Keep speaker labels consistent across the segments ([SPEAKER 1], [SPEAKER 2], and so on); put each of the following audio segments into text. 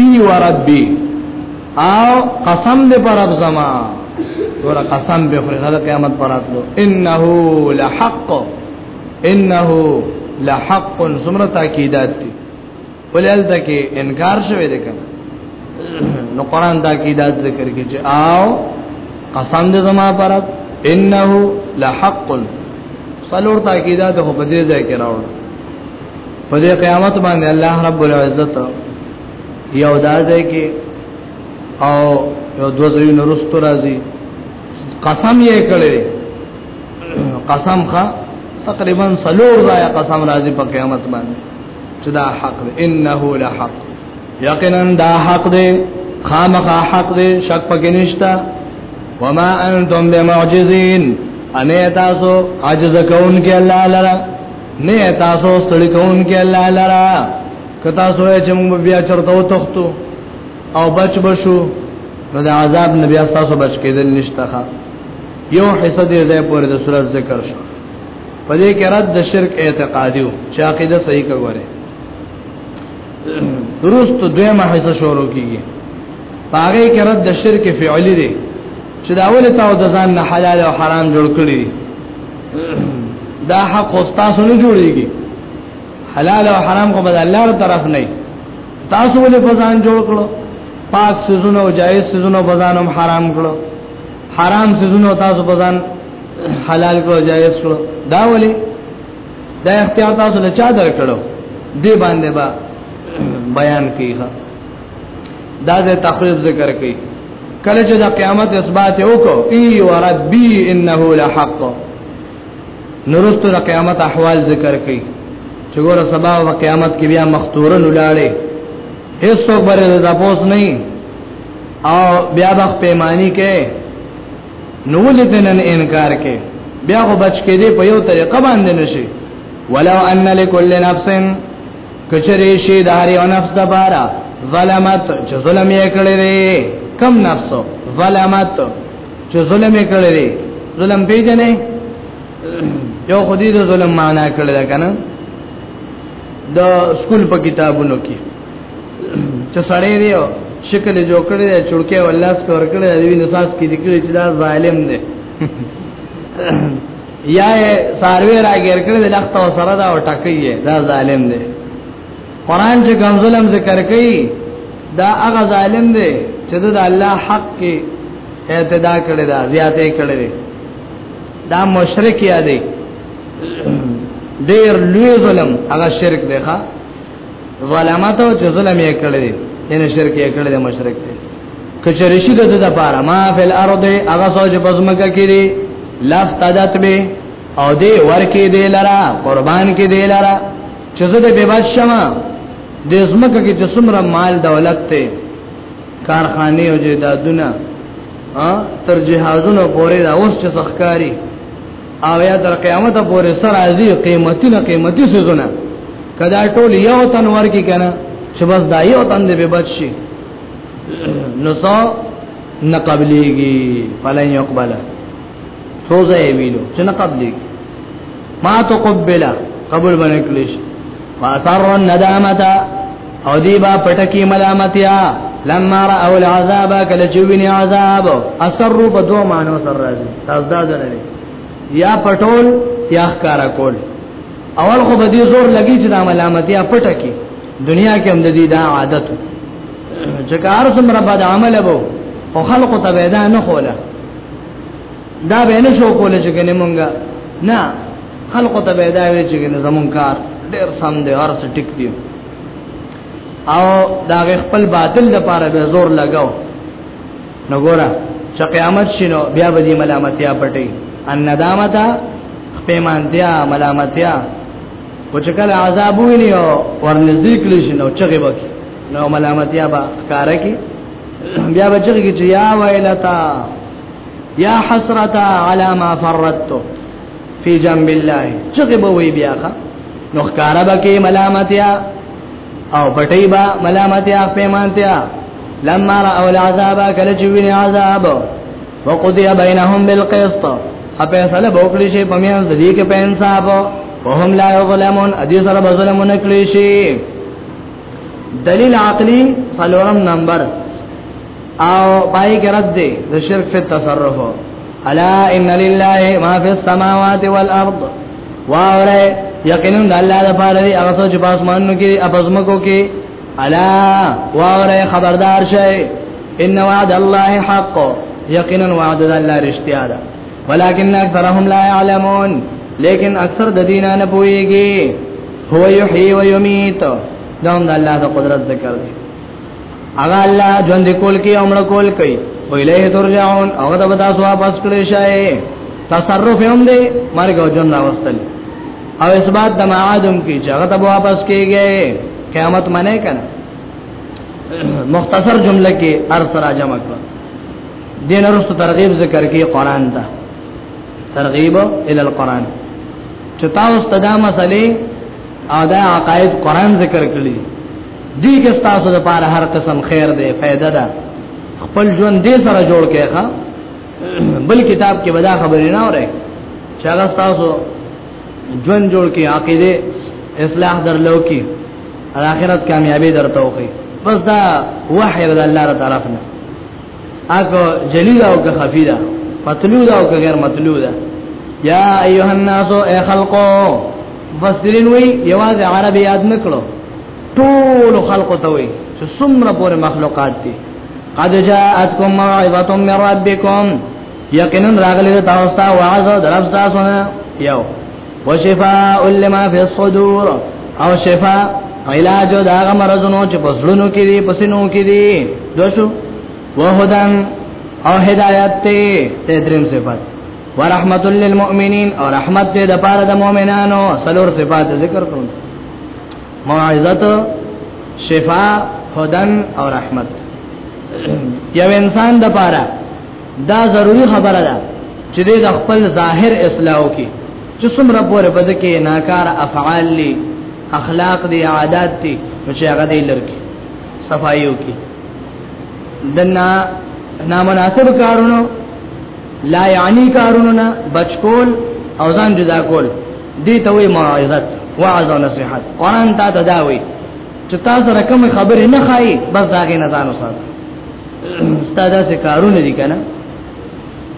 [SPEAKER 1] ای وربی او قسم دې پر رب زما ور قسم به خو غل قیامت پراتلو انه لحق انه لحق سمره تاکیدات دي ولل تکي انکار شوی دی کنه نو قران تاکیدات ذکر کی چې او قسم دې زما پر رب انه لحق صلور تاکیدات خو په دې ځای کې راوړل په دې قیامت باندې الله رب العزت یو دازه کې او یو دوزوی نورست راځي قسم یې کړی قسم ښا تقریبا سلور ځای قسم راځي په قیامت باندې چې دا حق دی انه لحق یقینا دا حق دی خامخا حق دی شک پکې نشتا وما انتم بمعجزین انه تاسو عجز کون کې الله لرا نه تاسو ستړي کون کې الله لرا کتا سوې چې موږ بیا چرته وتختو او بچ بشو نو د عذاب نبی تاسو بچ کېدل نشته یو حصہ دې ځای پورې د سورۃ ذکر شو په دې کې رد د شرک اعتقادیو چې عقیده صحیح کوي درست دویمه حصہ شروع کیږي پاره کې رد د شرک فعلی دی چې دا اول تاسو د ځان نه حلال او حرام جوړ کړی دا حق تاسو نه جوړیږي حلال او حرام خو بد الله تر طرف نه تاسو ولې بزان جوړ کړو پاک سيزونه او جائز سيزونه بزانم حرام کړو حرام سيزونه تاسو بزان حلال کړو جائز کړو دا ولې دا اختیار تاسو له چا درکړو دی باندې با بیان کیږي دا د تخویب ذکر کوي کله چې د قیامت اثبات وکړو ای ربی انه لحق نورستو د قیامت احوال ذکر کوي چې ګوره سبا او قیامت کې بیا مختورن ولاړې هیڅ څوک بره د تاسو نه او بیا بخ پیمانی کې نو لتنن انکار کې بیا خو بچ کې دې په یو طریقه باندې نشي ولو ان لكل نفس کچره شی د هر یو نفس د بارا ظلمت چې ظلم یې کړی دی کم نفسو ظلمت چې ظلم یې کړی دی ظلم پیژنې یو خدای د ظلم معنا کړی دا کنه د سکول په کتابونو کې چې سړی دی شکل جوړ کړی دی چړکه ولاس کور کړی دی نو ساس کې دکړي چې دا ظالم دی یا ساروی راګر کړی د لخت او سره دا او ټکیه دا ظالم دی قران چې کوم ظلم ذکر کوي دا هغه ظالم دی چې د الله حق کې اعتدا کړی دا زیاتې کړی دی دا مشرک یا دی ډیر لوی ظلم هغه شرک دی ښا ظلماتو چې ظلم یې کړی دی یعنی شرک یې کړی دی مشرک دی کچری شي د د پاره ما فل ارض هغه سوچ پزمکه کړي لفتدت به او دې ورکه دې لرا قربان کې دې لرا چې زه دې به بادشاہ د زمکه کې چې څومره مال دولت ته کارخانه او جیدادونه ا تر جهازونو پورې دا اوس چې سخکاری او یا تر قیامت پورې سر ازي قیمتي نه قیمتي سيزونه کدا ټول یو تن ورکی کنه چې بس دا یو تن دې به بچي نو سو نقبلیږي فلن يقبل سوزه ویلو چې نقبلیږي ما تقبل قبول باندې کلیش واثر الندامه او دی با پټکی ملامتیا لما را اول عذاب کله چې ویني عذاب اثر په دوه مانو سره راځي تاسو دا درلې یا پټول یا ښکارا کول اول خو به دې زور لګی چې د ملامتیا پټکی دنیا کې هم د دې دا عادت چې کار څومره بد عمل وو او خلق ته پیدا نه خوله دا به نه شو کول چې کنه مونږه نه خلق ته پیدا وی چې کنه زمون کار ډېر سم دی هر څه ټیک دی او دا خپل باطل د پاره به زور لگاو نو ګوره چې قیامت شینو بیا به دې ملامتیا پټي ان ندامتا پیمانتیا ملامتیا او چې کله عذاب ویني او ورنږدې کړي شي نو چغې وکړي نو ملامتیا به ښکارا کی بیا به چغې کی چې یا ویلتا یا حسرتا علی ما فرطت فی جنب الله چغې به وی بیا ښا نو ښکارا به کی ملامتیا او پټی با ملامتیا پیمانتیا لما را اول عذاب کله چې ویني عذاب وقضي بينهم بالقسط فیصله وکړي شي په میاں د دې کې په انصاف وهم لا یظلمون ادي سره بظلم نکړي شي دلیل عقلی څلورم نمبر او پای کې رد دي د شرک په تصرف الا ان لله ما فی السماوات والارض واوره یقینا الله د پاره دی هغه څه چې په اسمانونو کې اپزمکو کې الا واره خبردار شئ ان وعد الله حق یقینا وعد الله رښتیا ده ولكن اکثرهم لا يعلمون لیکن اکثر د دینه نه پويږي هو یحیی و یمیت دا هم د الله د قدرت ذکر دی هغه الله ژوند کول کې عمر کول کوي ویله ترجعون هغه د تاسو واپس کړی شي تصرف هم دی مرګ او جن راوستل او اثبات د معادم کې چې هغه ته واپس کیږي قیامت منه کنه مختصر جمله کې هر سره جمع کړه دین ورسته ترغیب ذکر کې قران ته ترغیب ال القران چې تاسو ته دا مسلې او دا عقاید قران ذکر کړی دي کې تاسو لپاره هر قسم خیر دی فائدہ ده خپل ژوند دې سره جوړ کړئ بل کتاب کې بدا خبرې نه وره چې هغه تاسو ژوند جوړ کې عقیده اصلاح درلو کې اخرت کامیابی درته وخی بس دا وحی د الله تعالی طرف نه اګه جلیل او که خفی ده مطلوب ده او که غیر مطلوب ده یا ایها الناس ای خلقو مفسرین وی یوازې عربی یاد نکړو ټول خلقو ته وی چې څومره پورې مخلوقات دي قد جاءتكم موعظه من ربكم یقینا راغلی تاسو ته وعظ درف تاسو نه یو وشفاء لما في الصدور او شفاء علاج دا هغه مرزونو چې په زړونو کې دي په سينو کې دي دوشو وهدن او هدايت ته تدریم صفات ورحمت للمؤمنین او رحمت دې د پاره د مؤمنانو سلور صفات ذکر کړو موعظت شفاء هدن او رحمت یو انسان د پاره دا ضروری خبره ده چې د خپل ظاهر اصلاح وکړي چې څومره پورې بد کې ناکار افعال لي اخلاق دي عادت دي چې هغه دې لرکي صفایي وکړي دنا نامناسب کارونو لا یعنی کارونو نه بچکول او ځان جدا کول دې ته وې موعظه وعظ او نصيحت قران ته دا دا وې چې تاسو رقم خبرې نه خای بس داګه نه ځانو ساتي استاد سه کارونه دي کنه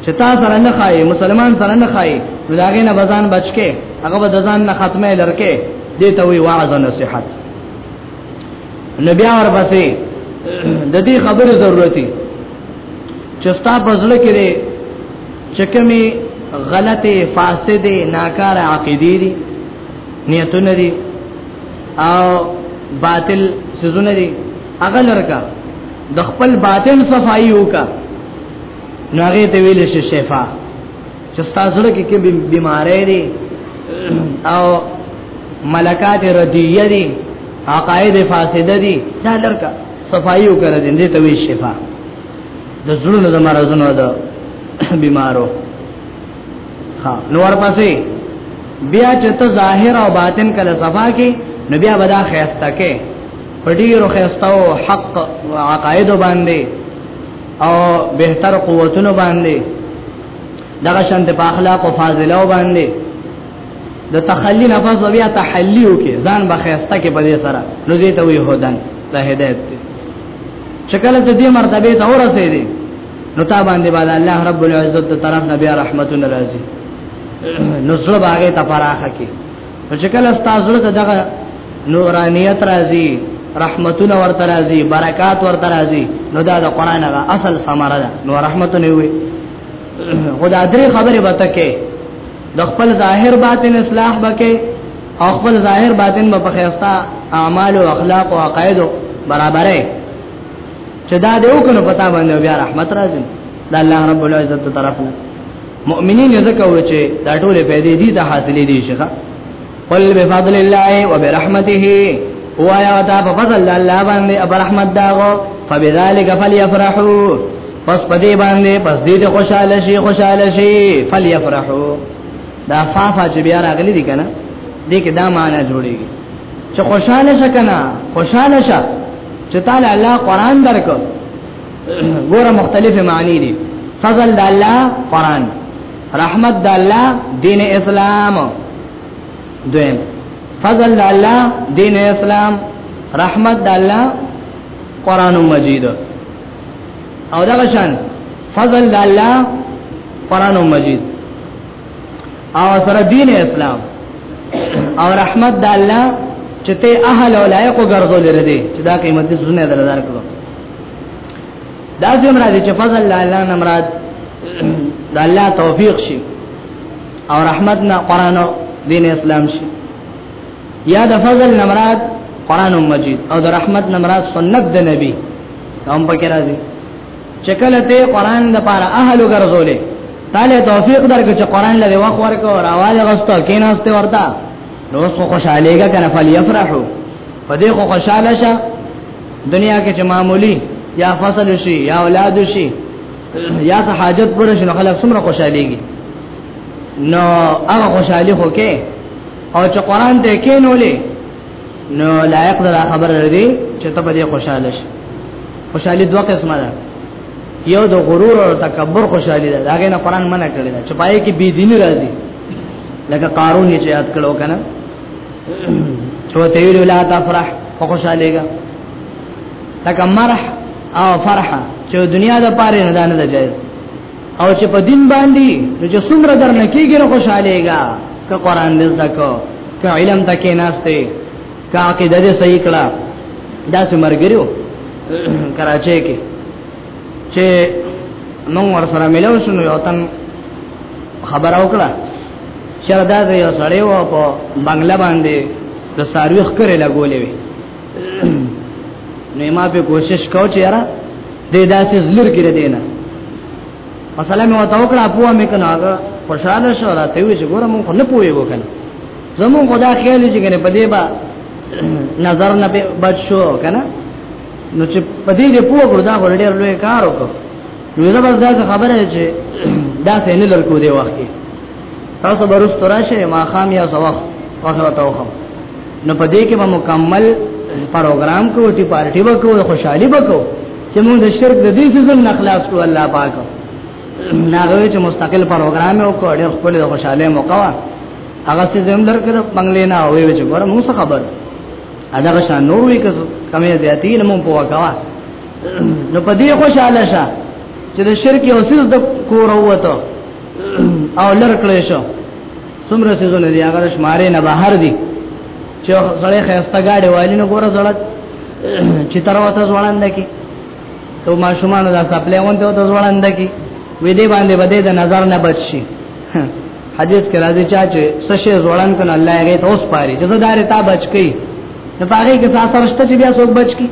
[SPEAKER 1] چې تاسو سره نه خای مسلمان سره نه خای داګه نه بزان بچکه هغه به ځان نه ختمه لړکه دې ته وې وعظ او نصيحت نبي اور بسې د دې خبره ضرورتي چې ستا په ځل کې چکمی غلطه فاسد ناکار عقیدی دی نیتونه دی او باطل سزونه دی هغه لرکا د خپل باطن صفائی وکا نو هغه ته ویل شي شفا چې تاسو سره کې بیمارې دي او ملکات ردیه دي عقاید فاسده دي دا لرکا صفائی وکړه دې ته وی شفا د زړونو د مرزونو ده بیمارو ها نو ورپسې بیا چې ته ظاهر او باطن کله صفا کې نو بیا ودا خیسته کې پډیرو خیسته او حق او عقاید باندې او بهتر قوتونو باندې دغه شان د اخلاق او فاضله باندې د تخلی لفظ بیا تحلیو کې ځان بخیسته کې په دې سره نو زه ته وی هودن ته هدایت چې کله ته دې مرتبه ته ورسېدې نو تا باندې باندې الله رب العزت تر طرف نه بیا رحمت ناراضي نو زړه باغې ته فراخه کې چې کله ستاسو زړه ته دغه نورانیت راځي رحمتونه ورته راځي برکات ورته راځي نو دا د قران هغه اصل ثمره ده نو رحمتونه وي خدای درې خبره وته کې د خپل ظاهر باطن اصلاح بکې او خپل ظاهر باطن به په خیستا اعمال او اخلاق او عقاید برابرې چې دا دې وکړو پتا باندې بیا رحمت راځي د الله رب العزت طرفنا مؤمنین ځکه و چې دا ټولې پیدا دي ته حاصلې دي شيخه قل بفضل الله وبرحمته هو يا تا بفضل الله باندې برحمت داغو فبذلك فليفرحوا پس پدې باندې پس دې خوشاله شي خوشاله شي فليفرحوا دا فافا چې بیا راغلي دي کنه دې کې دا معنی جوړيږي چې خوشاله شه کنه خوشاله شه چې تعالی الله قران درکو ګوره مختلفه معنی دي فضل د الله قران رحمت د الله دین اسلام دویم فضل د الله دین اسلام رحمت د الله قران مجید او دا شان فضل د الله قران مجید او سره دین اسلام او رحمت د الله چې ته اهل او لایق ګرځول لري چې دا قیمت دې سونه درلار کړو دا چې مراد چې فضل الله نه مراد د الله توفیق شي او رحمت نه قران او دین اسلام شي یا د فضل نه مراد قران مجید او د رحمت نه مراد سنت د نبی هم پکې راځي چې کله ته قران د پاره اهل ګرځولې تعالی توفیق درکړي چې قران لږه وخت ورکو او اواز غوښته کیناسته ورته نو اوس خوشالهګه کنه فل یفرحو په دې خو خوشاله شه دنیا کې چې معمولی یا فصل شي یا اولاد شي یا ته حاجت پر شنو خلک څومره خوشاليږي نو هغه خوشالي خو کې او چې قران ته کې نو لې نو لایق دا خبر ردی چې ته په دې خوشاله شې خوشحالي دوه قسمه ده یو د غرور او تکبر خوشحالي ده هغه نه قران منع کړی دا چې پای کې بی دین راځي لکه قارون چې یاد کړو کنه چې ته ویل لا تفرح خوشاليګا لکه مرح او فرح چې دنیا د پاره نه ده نه جایز او چې په دین باندې نو چې څومره در نه کیږي نو خوشالېګا ک قران دې زکو ک علم تکې ناشته ک عقیده دې صحیح کړه دا څه مرګریو کراچۍ کې چې نن ور سره ملو شنو یو تن خبر او کړه شردا دې یو سړی و په بنگلا باندې د سارویخ کرے لګولې وي نو ما په کوشش کو چې یاره دې داسې زلر کې دینه مثلا مې وته وکړه پوه مې کنه هغه خوشاله شو راته وی چې ګوره مونږ نه پوي وکنه زمون خدا خیال چې کنه په دې با نظر نه بچ شو کنه نو چې په دې دې پوه ګور دا ګور ډېر لوی کار وکړ نو زبردست خبره چې دا څنګه لړکو دی وخت کې تاسو برس تراشه ما خام یا سوخ وخت وتاوخم نو په دې کې به مکمل پروګرام کو ټي پارټي وکړو خوشحالي وکړو چې موږ د شرک د دې سيزن نه خلاص کړو الله پاک ناغوی چې مستقل پروګرام یو کو ډېر خپل خوشاله موقع وا هغه څه زم لر کړه بنگلې نه وې چې ګوره موږ څه خبر ادا که شان نور وی که کمې زیاتې نه مونږ پوها کوا نو په دې خوشاله شه چې د شرک او سیس د کور وته او لر کړی شو څومره سيزونه دي هغه شمارې نه بهر دي چې سړی خسته گاډي والی نه ګوره زړه چې تر وته ځوړاند کی ته ما شومان دا خپل وانت ته ځوړاند کی وې دې باندې بده د نظر نه بچ شي حدیث کې راځي چا چې سشه ځوړان کنه الله هغه ته اوس پاري چې زدار ته بچ کی نه پاره کې تاسو رشته چې بیا څوک بچ کی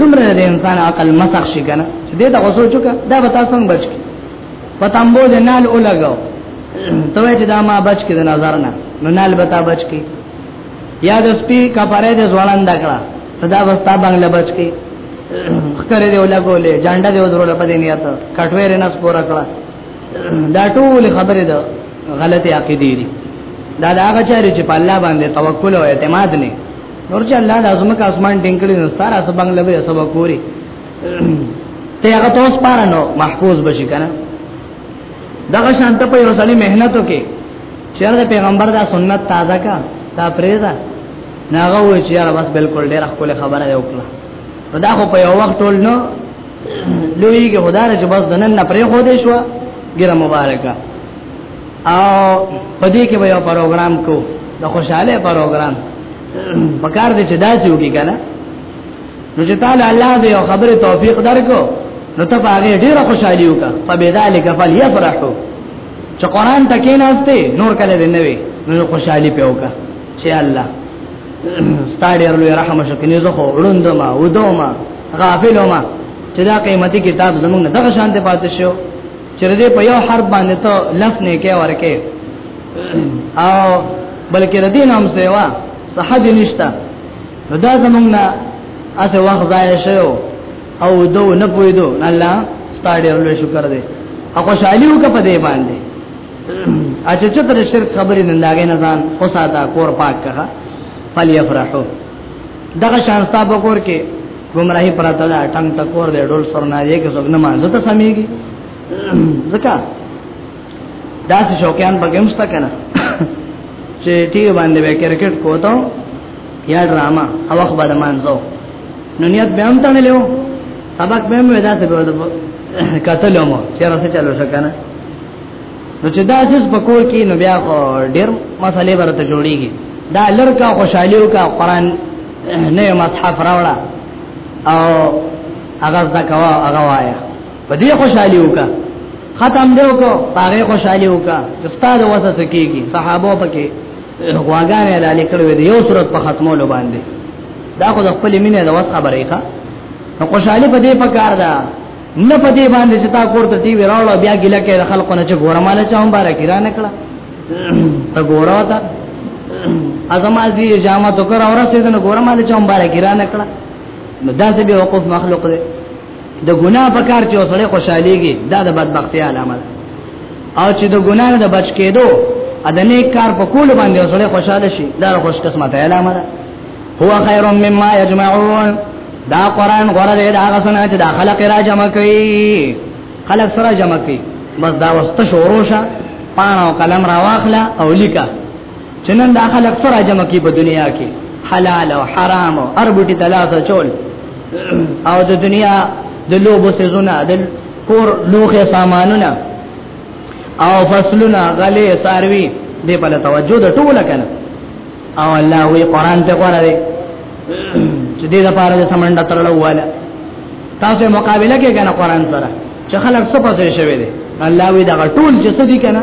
[SPEAKER 1] دومره د انسان عقل مسخ شي کنه چې دې دا غوسو چوکا دا به تاسو بچ کی پتامبو د نال اولګو ته چې دا ما بچ کې د نظر نه نو نال بتا بچ کې یا د سپي کفاره د ځوړان دکړه صدا وستا بنگله بچ کې خکره دی ولګولې جانډه دی ودرول په دې نیت کټویر نه سپور کړه دا ټول خبره ده غلطه عقیده دي دا دا هغه چاري چې په الله باندې توکل او اعتماد نه نور چې الله د ازمکه اسمان ټینګړي نو ستاره سبنګ لبه سبا کوری ته هغه توس پارنو محفوظ بشي کنه دغه شانت په یو سړي مهنتو کې چیرې پیغمبر دا سنت تازه کا دا پریزا ناغه و چې یاره بس بالکل ډېر خپل خبره یو کړه دا خو په یو وخت ټول نو لوی کې خدای چې بس دنن نه پرې خو دې شو ګره مبارکه او پدې کې به یو پروګرام کو د خوشاله پروګرام پکار دې چې دا چې وګی کنه نو چې تعالی الله دې یو خبره توفیق درکو نو ته هغه ډیره خوشحالي وکړه فبذالک فلیفرحوا چې قران ته کې نهسته نور کله دې نه وي نو خوشحالي په وکړه چې الله ستاره ورلوې رحم شو کني زه خو وړوند ما ودو ما غافل ما چې دا قیمتي کتاب زمونږ نه دغه شان ته پاتې شو چې دې په یو حرف باندې ته لف نه کې ورکه او بلکې ردی نام سیوا صحج نشتا نو دا زمونږ نه اسه وخت ضایع شو او دو نه پویدو الله ستاره له شکر دې او خوشالي وکړه په دې باندې اچھا چې تر شرک خبرې نه لاګې نه ځان او ساده کور پاک کړه فل یفرحو دغه شان ستاب کور کې گمراهي پراته ده ټنګ تکور دې ډول سرنا یې کې څنګه ما زته سميږي زکه دا چې شوقیان به هم ستا کنه چې ټي باندې به کرکټ کوته یا ډراما او خبر مانځو نو نیت به هم تنه لیو سبق به مې دا څه به کتل مو چې راځه چلو شکنه نو چې دا جز بکور کې نو بیا خو ډېر مسالې ورته جوړیږي دا لړکا خوشالیو کا قران نه مصحف راوړه او هغه ځکوا هغه وایا په دې خوشالي وکا ختم دی وکا پاره خوشالي وکا چې ستاره وسه سکیږي صحابه پکې غواګانې لاله کړو دی یو صورت په ختمولو باندې دا خو د خپل مینې د وس خبرې ښه نو خوشالي په دې پکار ده نه په دې باندې چې تا کوړه ټي وی راوړ بیا ګیله کې خلکو نه چې ګورماله چا هم بارا کیرا نه کړه ته ګورا تا ازما دې جامه تو کر اورسې ته ګورماله چا هم بارا کیرا نه کړه نو دا څه به وقوف مخلوق دی د ګناه په کار چې وسړی خوشاليږي دا د بدبختی علامه ده او چې د ګناه نه بچ کېدو ا د نیک کار په کول باندې وسړی خوشاله شي دا خوش قسمت علامه ده هو خير مما يجمعون دا قران غره دې دا غسنه چې دا خلق را جمع کوي خلق سره جمع کوي بس دا واست شروع شه پاڼه او قلم را واخله او لیکه چنن دا خلق سره جمع کی په دنیا کې حلال او حرام او اربټي تلاش چول او د دنیا د لوبو سيزونه د کور لوخه سامانونه او فصلونه غلې ساروي دې په توجه د ټوله کنه او الله وی قران ته قران دی چې دې لپاره د سمنډه ترلو واله تاسو مقابله کې کنه قران سره چې خلک څه پسې شوی دی الله وی دا ټول چې څه دي کنه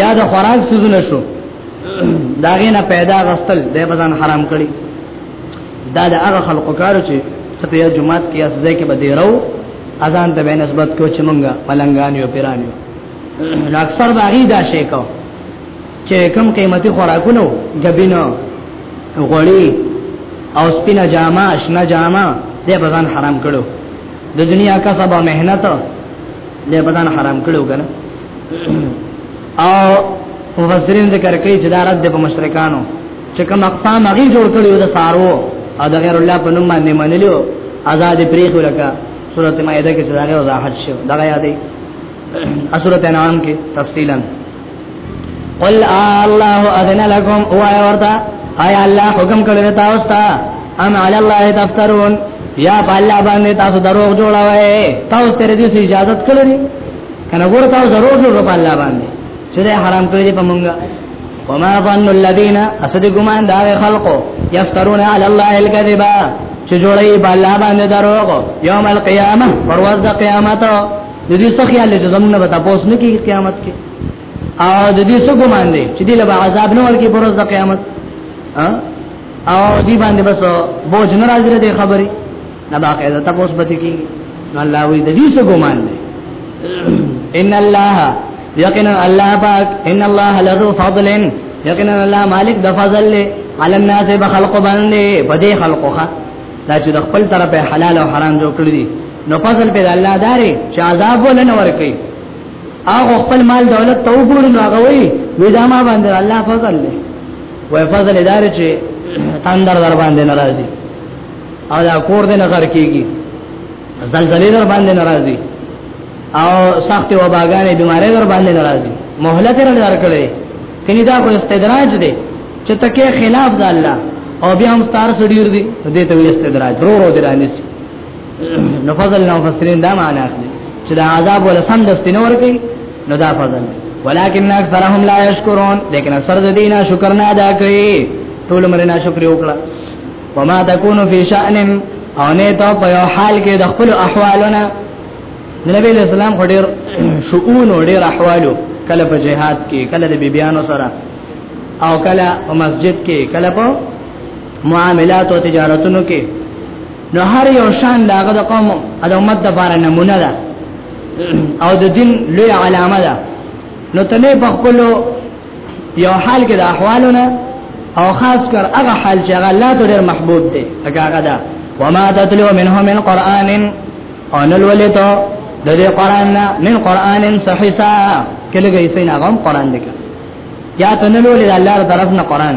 [SPEAKER 1] یا د خوراک سوزونه شو دا غینه پیدا غستل د بزن حرام کړي دا د هغه خلقو کارو چې ته یا جمعات کې یا ځای کې بده راو اذان ته به نسبت کو چې مونږه ملنګان یو پیران یو اکثر دا غي دا شی کو چې کم قیمتي خوراکونه غبینو غوړی او سپینا جامه شنه جامه د بزن حرام کړو د دنیا کسب او مهنت د بزن حرام کړو کنه او مفسرین ذکر کوي چې دا رد په مشرکانو چې کوم اقسام هغه جوړ کړی د سارو او د غیر الله په نوم باندې منلو آزاد پریخ ولکه سورته مائده کې څنګه وضاحت شو دا یادې سورته انعام کې تفصیلا قل الله اذن لكم او ورتا اي الله حکم کړی تاسو ته ام علی الله تفترون یا په الله باندې تاسو دروغ جوړوي تاسو تر دې اجازه کړی کنه ګور تاسو ضرور جوړ په الله باندې چې حرام کړی دی په مونږه وما ظن الذين اسد ګمان دا خلقو يفترون على الله الكذب چې جوړي په الله باندې دروغ يوم القيامه پرواز د قیامت د دې څخه خیال چې زمونږ به تاسو نه کیږي قیامت کې او د دې څخه ګمان دی چې دې له عذاب نه ورکی پرواز د قیامت او دې باندې بس بوج نه راځي د خبرې نه باقاعده تاسو به کی نو الله وی د دې څه ګمان دی ان الله یقینا الله پاک ان الله لذو فضل یقینا الله مالک د فضل له علی الناس بخلق باندې په دې خلقخه دا چې د خپل طرفه حلال او حرام جوړ کړی دي نو فضل په الله داري چې عذاب ولنه ورکي هغه خپل مال دولت ته وګوري نو هغه وی ودا ما باندې الله فضل له وای فضل داري چې تاندر در باندې ناراضي او دا کور دې نه غر کیږي زلزلې در باندې ناراضي او سخت وباګانې بیمارې در باندې ناراضي مهلت نه درکړي کله دا خو استدراج دی چې تکه خلاف د الله او بیا هم ستار سړیر دی دې ته استدراج رو رو درانه سي نو فضل نو فسرین دا معنا اخلي چې دا عذاب ولا سم دستینه ورکی نو دا فضل ولكن اکثرهم لا يشكرون لیکن اکثر د دینه شکر نه ادا کوي ټول مرنا شکر وکړه وما تكون في شأن او نه ته په یو حال کې د خپل احوالونه نبی له سلام خډیر شؤون او ډیر احوالو کله په جهاد کې کله د بیبيانو سره او کله په مسجد کې کله په معاملات او تجارتونو کې نو هر یو شان داغه د قوم د امت د بار نمونه ده او د دین لوی علامه ده نو تنه په خپل یو حال کې د احوالونه او خاص کر هغه حال چې هغه الله ته ډېر محبوب دی هغه هغه دا وما تتلو منه من قران او نل ولته د دې قران نه من قران صحیحا کله کې سین هغه قران دی یا تنلو له الله طرف نه قران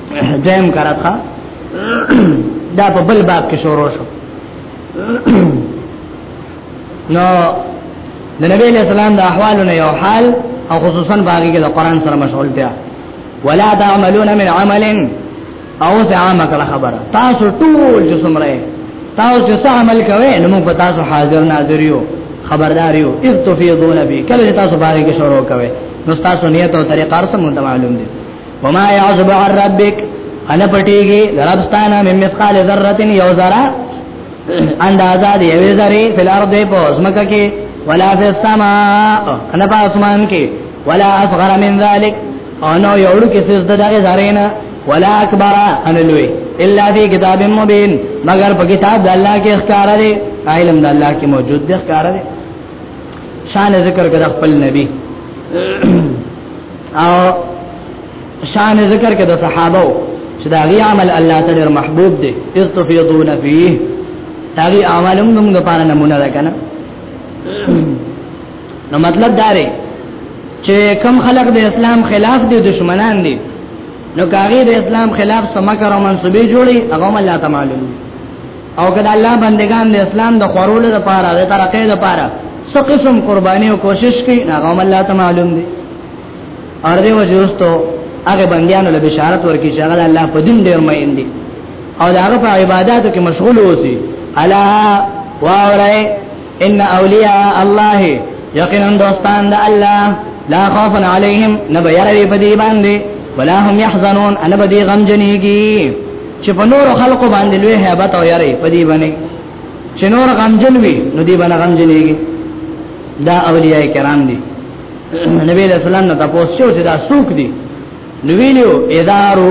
[SPEAKER 1] دیم کرتا دا په بل باب کې شروع شو نو د نبی له سلام د احوالونو یو حال او خصوصا باغی کې د قران سره مشغول دی ولا تعملون من عمل او سه عامه کړه خبره تاسو ټول چې څومره تاسو چې څه عمل کوئ نو موږ تاسو حاضر ناظر یو خبردار یو اذ تفیضون به کله تاسو باغی کې شروع کوئ نو تاسو نیت او طریقه سره معلوم دي وما يعذب عن ربك انا پټيږي ربستانه من مثقال ذره یو ذره اندازا دی یو ذره په الارض په اسمکه کې ولا فی السماء انا په اسمان کې ولا اصغر من ذلك انا یو لکه سز دغه ذره نه ولا اکبر ان لوی الا فی کتاب مبین مگر په کتاب د الله کې ښکار دی علم د الله کې موجود دی ښکار دی شان ذکر کړه خپل نبی او شان ذکر کړه صحابه چې دا غي عمل الله تعالی محبوب دی استفیضون فيه دا غي عمل موږ لپاره نمونه ده کنه نو مطلب دا دی چې کم خلق د اسلام خلاف دي دشمنان دي نو کاغی د اسلام خلاف سمکر او منصوبې جوړي هغه مله تعالی او کله الله بندگان د اسلام د خورولو لپاره د ترقې لپاره څو قسم قرباني او کوشش کوي هغه هم الله ته معلوم دي اور دی وجوستو هغه بندیانو له بشارت ورکړي چې هغه الله په دین ډیر مین دي او هغه په عبادتو کې مشغول اوسي الا واورای ان اولیاء الله یقینا دوستان د الله لا خوف علیهم نبیروی په دی باندې ولا هم يحزنون ان بدی غم جنیږي چې په نور خلقو باندې لوی hebat او یری په دی باندې چې نور غم جن وي نو دی باندې غم جنیږي دا اولیاء کرام دي نبی رسول الله تاسو چې دا سوق دي نو ویلو ادارو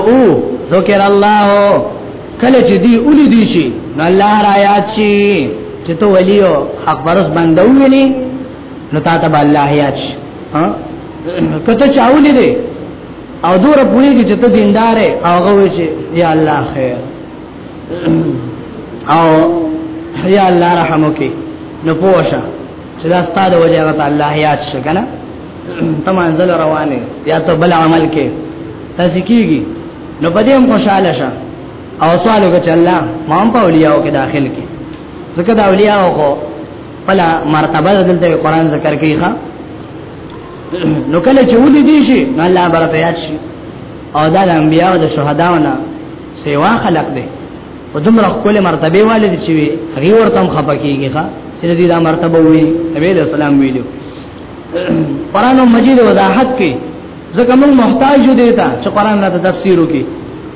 [SPEAKER 1] ذکر الله کله چې دی اولی دی شي نو الله را یاد شي چې ته ولیو حق پرس بنده ویني نو تا ته الله یاد شي ها کته چاولې دی او دور پوری کې چې ته دیندار او غوي چې یا الله خیر او یا الله رحم وکي نو پوښه چې دا ستاسو وجه غته الله یاد شي کنه ته منزل روانه یا ته بل عمل کې تاسو کیږي نو په دې هم خوشاله شه او سوال وکړه الله ما هم په اولیاء کې داخل کې ځکه دا اولیاء خو بلا مرتبه دلته قرآن ذکر کوي ښا نو کله چې ودی دي شي نو الله برته یاد شي او دا د انبیاء او د شهداونه سیوا خلق دي او دومره خپل مرتبه والد چې وي هغه ورته هم خپکیږي ښا چې دې دا مرتبه وي نبی له سلام ویلو قران مجید وضاحت کې ځکه موږ محتاج یو دیتا چې قران نه تفسیر وکړي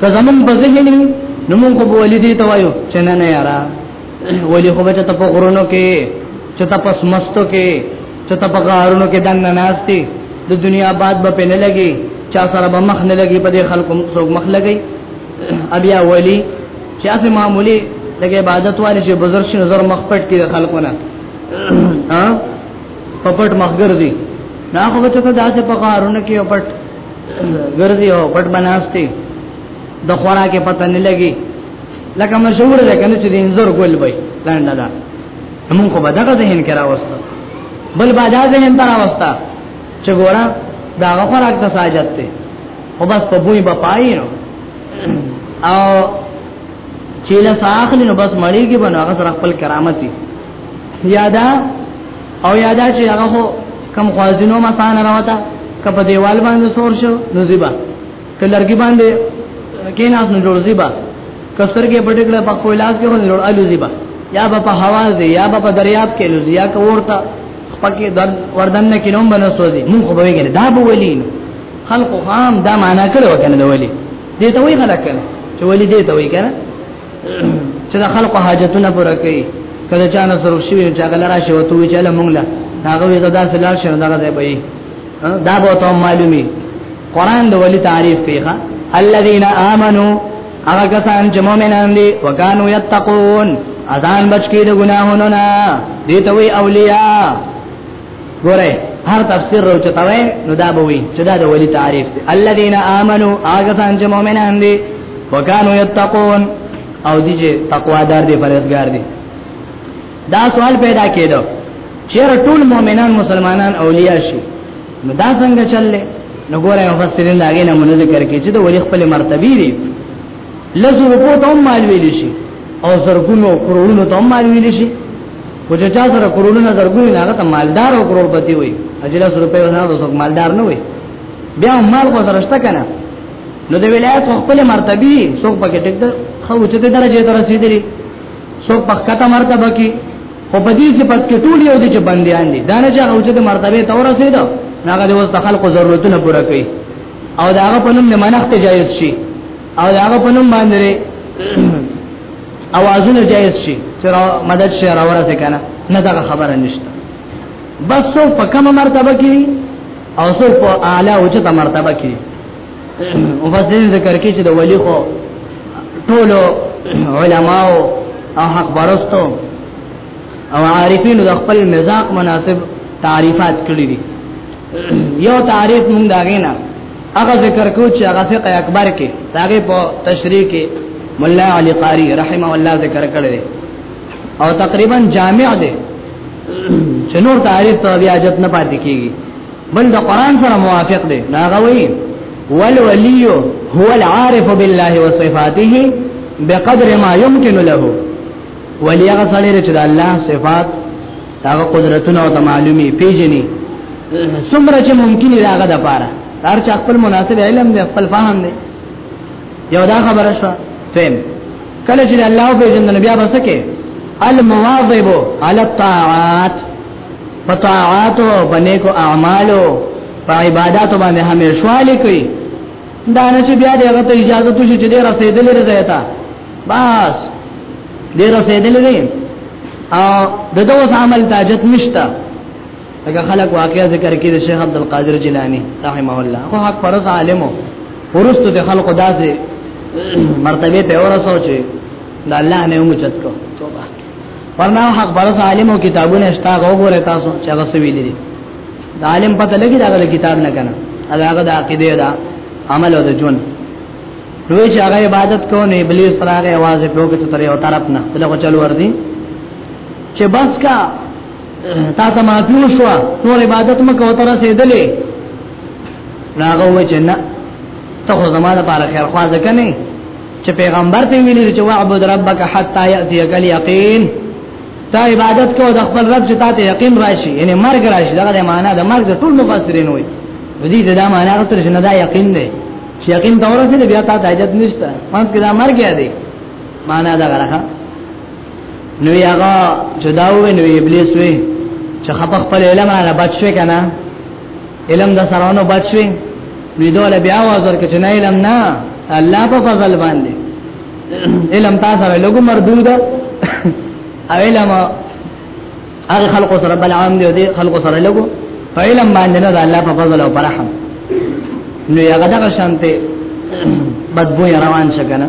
[SPEAKER 1] که زمون په ذهن وي نو موږ په ولې دی ته وایو چې نه نه یارا ولې خو به ته په غرونو کې چې ته په سمستو کې چې ته په غارونو کې دنګ نه ناشتي د دنیا باد به پنه لګي چا سره به مخ نه لګي په دې خلکو څوک مخ لګي ابیا ولی چې اسه معمولی لګي عبادت والے چې بزرګ شي نظر مخ پټ کې خلکو نه ها پپټ مخ ګرځي نا خو به ته داسې په کارونه کې پټ ګرځي او پټ بناستی د خوراکه پته نه لګي لکه مشهور ده کنه چې د انځر ګل وي لاندې دا موږ خو به دغه ذهن کرا وسته بل با دا ذهن پر وسته چې ګورا دا خوراک ته ساجت ته خو بس په بوې به پای نو او چې له ساخلی نو بس مړیږي بنو هغه سره خپل کرامت یادا او یادا چې هغه کم خوازینو مسان راوتا کپ دیوال باندې سور شو نو زیبا کلرګي باندې کیناس نو جوړ زیبا کسر کې پټکړه په کولاس کې باندې جوړ الو زیبا یا په هوا دی یا په دریاب کې لوزي یا کورتا پکې در وردن نه کینوم بنو سوځي مونږ به وګره دا به ولي خلق خام دا معنا کړو کنه دا ولي دې ته وی خلک کنه چې ولي دې ته وی کنه چې د خلکو حاجتونه پوره کوي کله چې انا سره شي چې هغه لاره شي وته وی چې له مونږ له هغه وی دا سلار شنه دا ځای به دا به ته معلومي قران د ولي تعریف کوي الذين امنوا هغه کسان چې مؤمنان دي وکانو یتقون اذان بچ کی د ګناهونو نه دي ته وی اولیاء ګوره هر تفسیر رو چتاوي نو دا به وي چې دا د ولی تعریف دی الذين امنوا هغه څنګه چې مؤمنان دي وکانو یتقون او دي چې تقوا دار دي پرهیزګار دي دا سوال پیدا کېدو چیر ټول مؤمنان مسلمانان اولیاء شي نو دا څنګه چللې نو ګوره مفسرین دا غي نمونه ذکر کوي چې د ولی خپل مرتبه دي لزو په توم مال ویل شي او زرګونو کرونو توم مال ویل شي خو چې چا سره کرونونه زرګونه هغه ته مالدار او کرورپتی وي اجلا سره په وسه د څوک مالدار نه وي بیا مال خو سره شته کنه نو د ولایت خپل مرتبه څوک پکې ټک ده خو چې د درجه ته رسیدلی څوک په کته مرتبه کې خو په دې چې پد کې ټول یو دي چې بنديان دي دا نه چې هغه چې د مرتبه ته ورسیدو هغه د وسط خلکو ضرورتونه پوره کوي او دا هغه په نوم نه منښت جایز شي او هغه په نوم باندې اوازونه جایز شي چې مدد شي راورته کنه نه دا خبره نشته بس سو په کومه مرتبه کې او سو په اعلی او چته مرتبه کې او بس دې ذکر کې چې د ولی خو ټول علما او حق برستو او عارفین د خپل مزاق مناسب تعریفات کړی دي یو تعریف مونږ دا غینا هغه ذکر کو چې هغه فقہ اکبر کې داغه په تشریح کې مولا علی قاری رحمه الله ذکر کړی او تقریبا جامع دی چې نور تعریف ته بیا حاجت نه پاتې کیږي بل د قران سره موافق دی هغه وایي والولي هو العارف بالله وصفاته بقدر ما يمكن له ولي هغه سره چې د الله صفات هغه قدرتونه او معلومي پیژني څومره چې ممکن دی هغه د پاره هر چا خپل مناسب علم دی خپل فهم دی یو دا خبره شو فهم کله چې الله په جن نبی هغه سکه المواظب على الطاعات فطاعات و بنیکو اعمالو په عبادت باندې همیشوالی کوي دا نه چې بیا دغه ته اجازه تو چې دې رسیدلې رضای تا بس دې رسیدلې دې او د دوه عمل تاجت نشتا هغه خلک واقعا ذکر کړي د شیخ عبد القادر جیلانی رحمه الله خو حق پرز عالمو ورستو د خلکو داسې مرتبه ته ورسو چې د الله نه موچت کو توبه ورنه حق پر عالم او کتابونه شتا وګوره تاسو چې هغه سوي دي د عالم پته لګي دا غل کتاب نه کنه هغه د عقیده دا عمل او د جون دوی چې هغه عبادت کو نه ابلیس راغی आवाज په وکړه تر یو طرف نه دلته چلو ورځي چې بس کا تا ته ما پیو شو نور عبادت مکو تر رسیدلې راغو چې نه ته خو زماده پر خیر خواځ کنه چې پیغمبر ته ویلي چې واعبد ربک حتا یاتیک الیقین تا عبادت کو د خپل رب چې تا ته یقین راشي یعنی مرګ راشي دا د معنا د مرګ ټول مفسرین وایي ودي دا معنا تر شنه دا یقین دی چې یقین دا ورته بیا تا ته حاجت نشته پس کې دا مرګ دی معنا دا غره نو یغا چې دا وې نو ابلیس وې چې خپل علم را بچ شي کنه علم د سرانو بچوي نو دوله بیا आवाज ورکړي چې نه علم نه الله په فضل باندې علم تاسو سره لګو مردود او علم هغه خلق سره بل عام دی او دې خلق سره لګو په علم باندې نه الله په فضل او برحم نو هغه دغه شانته بدبو روان شګنه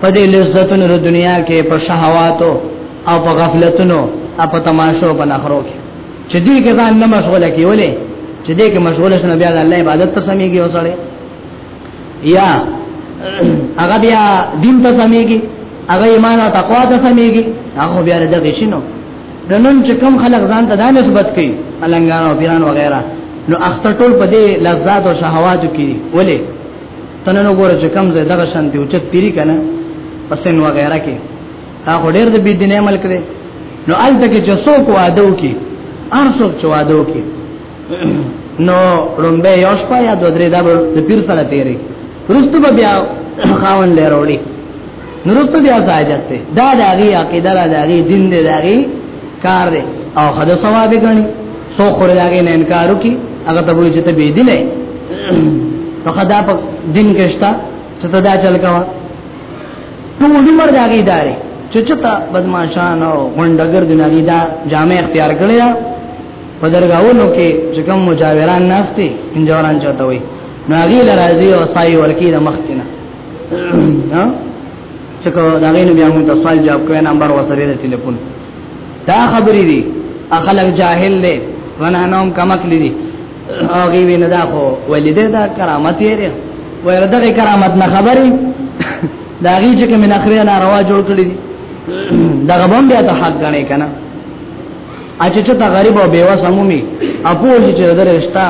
[SPEAKER 1] په دې لذتونو د دنیا کې په شهواتو او په غفلتونو او په تماشو په نخرو کې چې دې کې ځان نه مشغوله کې ولې چې دې کې مشغوله شنه بیا د الله عبادت ته سميږي وسړي یا هغه بیا دین ته سميږي هغه ایمان او تقوا ته سميږي هغه بیا د دې شنو د نن چې کم خلک ځان ته دا نسبت کوي النګان او پیران وغیرہ نو اختر ټول په دې لذات او شهوات کې ولې تنه نو ګوره چې کم زه دغه شان دی اوچت پیری کنه پسن وغیرہ کې هغه ډېر د بی دین عمل کړي نو الته کې چې څوک وادو کې ار څوک چې وادو کې نو رومبه یوش په یا دوه درې دا د پیر سره تیری رستو بیا خاون لروړي نورستو بیا زاجت ته دا د هغه عقیده را د هغه دین دی د هغه کار دی او خدای ثواب غني سو خور د هغه نه انکارو کی هغه ته وایي چې ته بی دینه نو خدا په دین کې شتا چې ته دا چل کوا ټول عمر د هغه ادارې چې چتا بدمعشان او منډګر د نړۍ دا جامع اختیار کړی دا په درگاہونو کې چې کوم مجاوران ناشتي انجوران چاته وي ناغي لرازي او ساي ورکی د مخ کې نه ها چې کو دا غینو بیا موږ د سوال جواب کوی نمبر وسره د ټلیفون دا خبرې دي اخلق جاهل له وانا نوم کمک لري هغه وینه دا خو ولید دا کرامت یې لري ویل دا کرامت نه خبري دا غي چې کوم نخره ناروا جوړ کړی دا غووم بیا ته حق غنې کنه اچې چې تا غریب او بیوه سمومي اپوه شي چې در رشتہ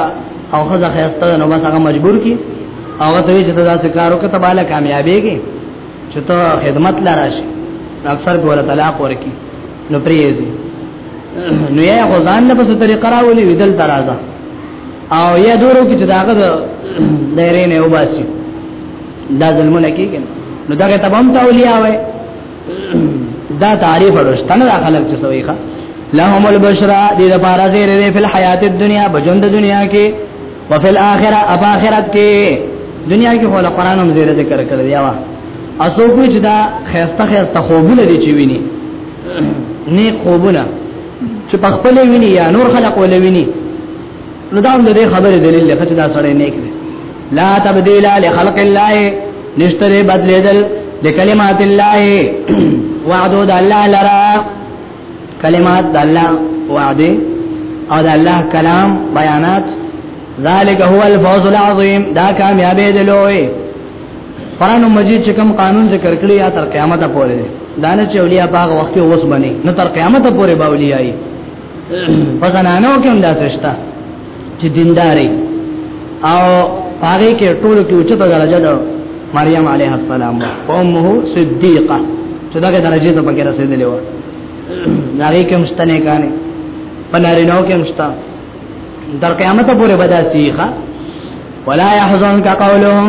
[SPEAKER 1] او خزه خیسته نو بس هغه مجبور کی او ته وی چې دا څه کارو کته بالا کامیابیږي چې ته خدمت لاره شي اکثر ګوره طلاق ورکی نو پریزي نو یا غزان له په طریقه راولي ودل ترازه او یا دورو کې چې داغه د دایره نه وباسي دا ظلمونه کیږي نو دا ته هم تولیا وای دا تعریف ورشتنه دا خلک چې سوي ښه لهم البشرا دې لپاره زیر دې په حیات دنیا بجوند دنیا کې او په الاخره اب اخرت کې دنیا کې خو قرآن هم زیر ذکر کړی دی وا اسو کو چې دا خیرسته خیرسته خوبونه دي چې ویني نه خوبونه چې په خپل ویني یا نور خلق ولویني نو دا هم د خبرې دلیل دی چې دا سړی نیک دی لا تبديل لخلق الله نشتري بدلیدل لکلمات الله وعدو د الله لرا کلمات د الله وعده او د الله کلام بیانات ذالک هو الفوز العظیم دا کامیابی دی لوی قران مجید چې کوم قانون ذکر کړی یا تر قیامت پورې دانه چې اولیاء باغ وخت اوس بني نو تر قیامت پورې باولي آی پس نه نو کوم دا سشتہ چې دینداري او هغه کې ټول کې اوچته درجه ده مریم علیه السلام او امه صدیقه چې دا درجه ته پکې رسیدلې و ناری کې مستنه کانه پناری نو کې مستا در قیامت پورې بداسي ښا ولا يحزنك قولهم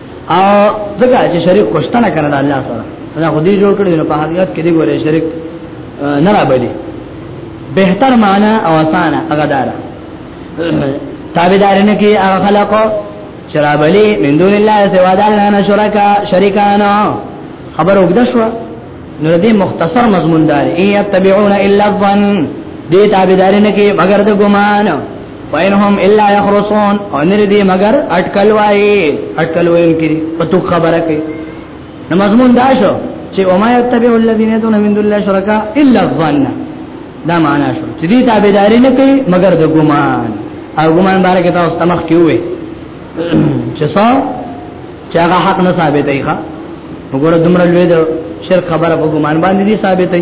[SPEAKER 1] او ځکه چې شریک کوشتنه کړه د الله سره دا خو دې جوړ کړی نو په حقیقت کې دې ګوره شریک نه را بلی بهتر معنا او اسانه هغه دار تابعدار نه کې هغه خلق شرابلی من دون الله سوا د الله نه شرکا شریکان خبر وګد شو نو دې مختصر مضمون دار ای تبعون الا الظن دې تابعدار نه کې مگر د ګمان وینهم الا یخرسون او نر دی مگر اٹکل وای اٹکل وای کی پتو خبره کی نو مضمون دا شو چې او ما یتبع الذین یدون من دون الله شرکا الا الظن دا معنا شو چې دی تابعداري نه کوي مگر د ګمان او ګمان باره کې تاسو تمخ کیوي چې څو چې هغه حق نه ثابتې ښا وګوره دومره لوی د شرک خبره په ګمان باندې دي ثابتې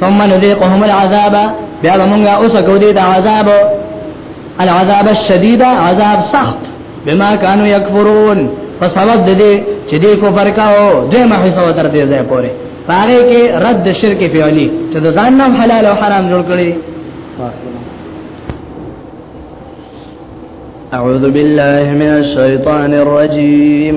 [SPEAKER 1] ثم نذيقهم العذاب بیا موږ اوس کو دي د عذاب العذاب الشديد عذاب سخت بما كانوا يكفرون په سبب د دې چې دې کو فرقاو دې مه حساب تر دې ځای پورې پاره کې رد شرک فعلی چې د ځان نام حلال او حرام جوړ کړي
[SPEAKER 2] أعوذ بالله من الشيطان الرجيم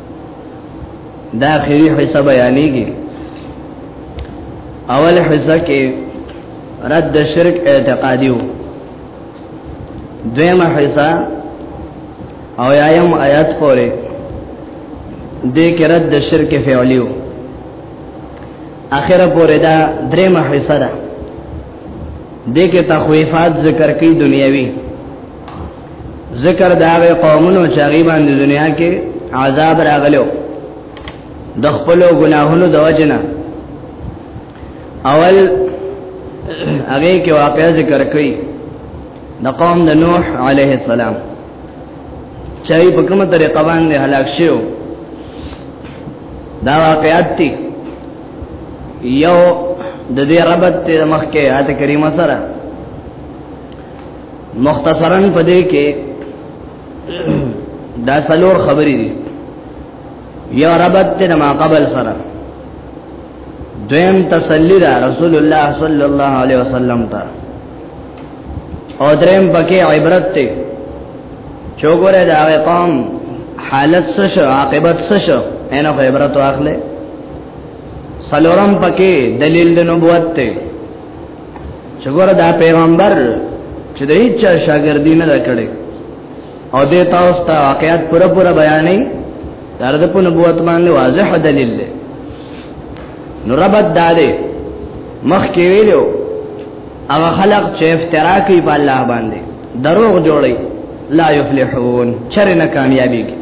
[SPEAKER 1] دا اخیری حصہ بیانېږي اول حصہ کې رد شرک اعتقادي وو دویمه حصہ او یایم آیات پورې دې کې رد شرک فعلی وو اخره پورې دا دریمه حصہ ده دې کې تخویفات ذکر کوي دنیوي ذکر دا غي قومونو چې غي باندې دنیا کې عذاب راغلو د خپل ګناهونو د وجنه اول هغه کې واقع ذکر کړي د قوم د نوح عليه السلام چې په کومه طریقه باندې هلاک شو دا واقعات دي یو د دې ربط مخکې آیت کریمه سره مختصرا پدې کې دا څلور خبرې دي یو ربط ته ما قبل سره دویم تسلی دا رسول الله صلی الله علیه وسلم ته او دریم پکې عبرت ته چوغره دا قوم حالت څه شو عاقبت څه شو اینو عبرت واخلې سلورم پکې دلیل د نبوت ته چې ګوره دا پیغمبر چې د هیڅ شاګردی نه کړي او د تاسو ته واقعیت پوره پوره بیانې دا د په نبوت باندې واضح دلیل دی نو ربط دا دی مخ کې ویلو او خلق چې افترا کوي په الله باندې دروغ جوړي لا یفلحون چر نه کامیابی کی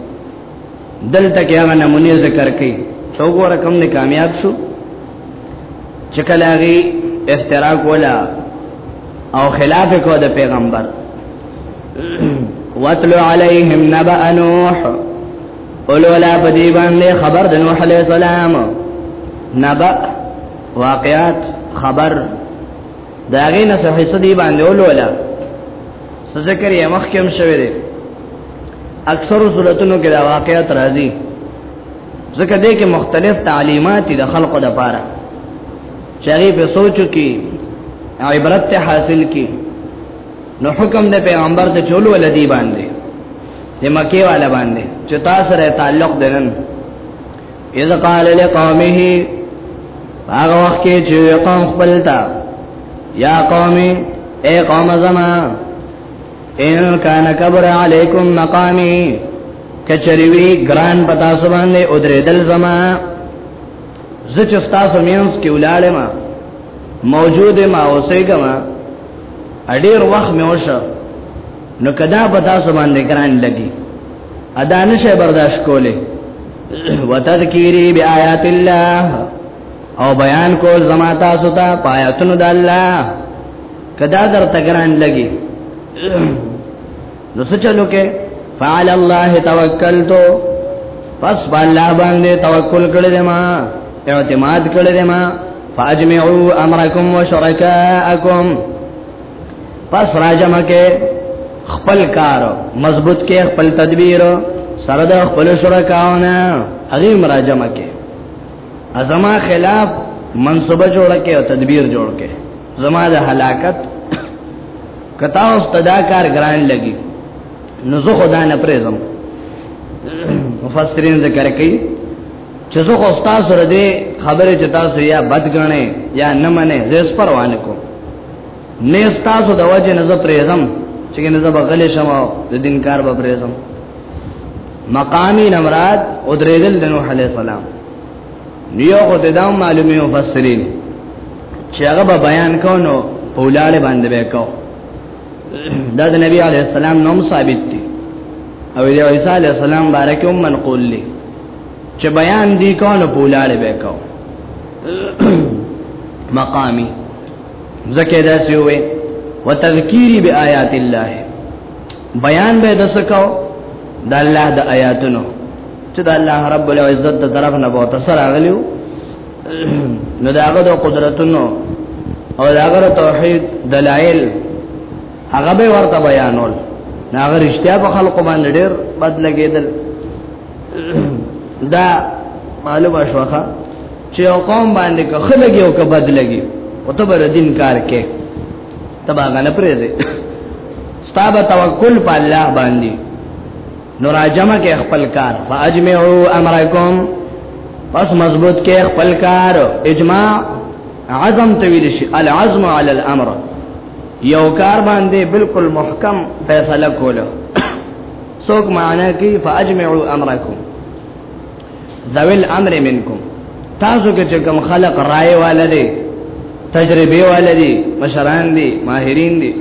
[SPEAKER 1] دلته کې هغه نمونه ذکر کړي څو ګوره کم نه کامیاب شو چې کله هغه افترا کولا او خلاف کو د پیغمبر واتلو علیهم نبأ نوح اولولا بدی باندې خبر د نوح علیہ السلام نبأ واقعات خبر داغه نه صحیح سدی باندې اولولا ذکر یې مخکم شوی دی اکثر صورتونو کې دا واقعات راځي ځکه دې کې مختلف تعلیمات د خلقو د پاره چې هغه په سوچو کې عبرت حاصل کی نو حکم د پیغمبر ته چولو ولدی باندې د مکی والا باندې چې تاسو سره تعلق دنن اذا قال لقومه هغه وخت کې چې قوم خپل تا یا قومي اے قوم زما ان کان کبر علیکم مقامی کچری وی ګران پتا سو باندې او درې دل زما زچ تاسو مینس کې ولاړې ما موجود ما اوسې کما اډیر وخت مې وشه نو کدا پتا سو باندې ګران لګي ادا نشه برداشت کوله وتذکیری بیاات الله او بیان کول زما تاسو ته پایتونو د الله کدا در تګران لګي نو څه چلو کې فعل الله توکلتو پس بالله باندې توکل کړی دې ما اعتماد کړی دې ما فاجمعوا امرکم وشرکاءکم پس راجمه کې خپل کار مضبوط کې خپل تدبیر سره د خپل شرکاونه هغه مراجمه کې ازما خلاف منصوبه جوړه کې او تدبیر جوړ کې زما د هلاکت کتا اوس تدا کار ګران لګي نو زه خدا نه پرېزم مفسرین ذکر کوي چې زه خو تاسو سره دې خبره چې تاسو یا بد غنې یا نه منې زه پروانه کوم نه تاسو د وجه نه زه پرېزم چې نه زه بغلې شم او د دین کار به پرېزم مقامی نمراد او درېدل د نوح علی السلام نیو خو ته دا معلومه مفسرین چې هغه به بیان کونو په ولاړ باندې وکاو دا د نبی علی السلام نوم ثابت دی او د عیسی علی السلام بارک هم منقول لی چې بیان دی کونو په ولاړ وکاو مقامی زکه دا سی وې وتذکیری بیاات الله بیان به د سکو د الله د آیاتونو چې د الله رب العزت د طرف نه بہت سر اغلیو نو داغه د قدرتونو او داغه توحید دلایل هغه به ورته بیانول هغه رښتیا په خلق باندې ډېر بد لګیدل دا معلومه شوخه چې قوم باندې که خلګي او که بد لګي او ته بر دین کار کې تبا غنه پرې دې ستاب توکل په الله باندې نو راجمه کې خپل کار فاجمعوا امرکم پس مضبوط کې خپل کار اجماع عزم تویل شي العزم علی الامر یو کار باندې بالکل محکم فیصله کوله څوک معنی کوي فاجمعوا امرکم ذویل امر منکم تاسو کې چې کوم خلق رائے والدي تجربه والدي مشران دي ماهرین دي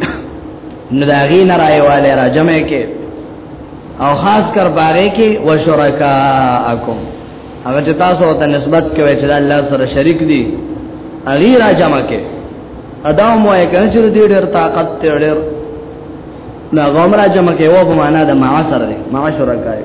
[SPEAKER 1] نو دا غي نه رائے والے را جمع کې او خاص کر باغې کې وشرکاکم هغه چې تاسو ته نسبت کوي چې الله سره شریک دي اغي را جمع کې ادا مو یې کنه چې دې ډېر طاقت ته ډېر نا غومرا جمع کې و په معنا د معاشره معاشره کوي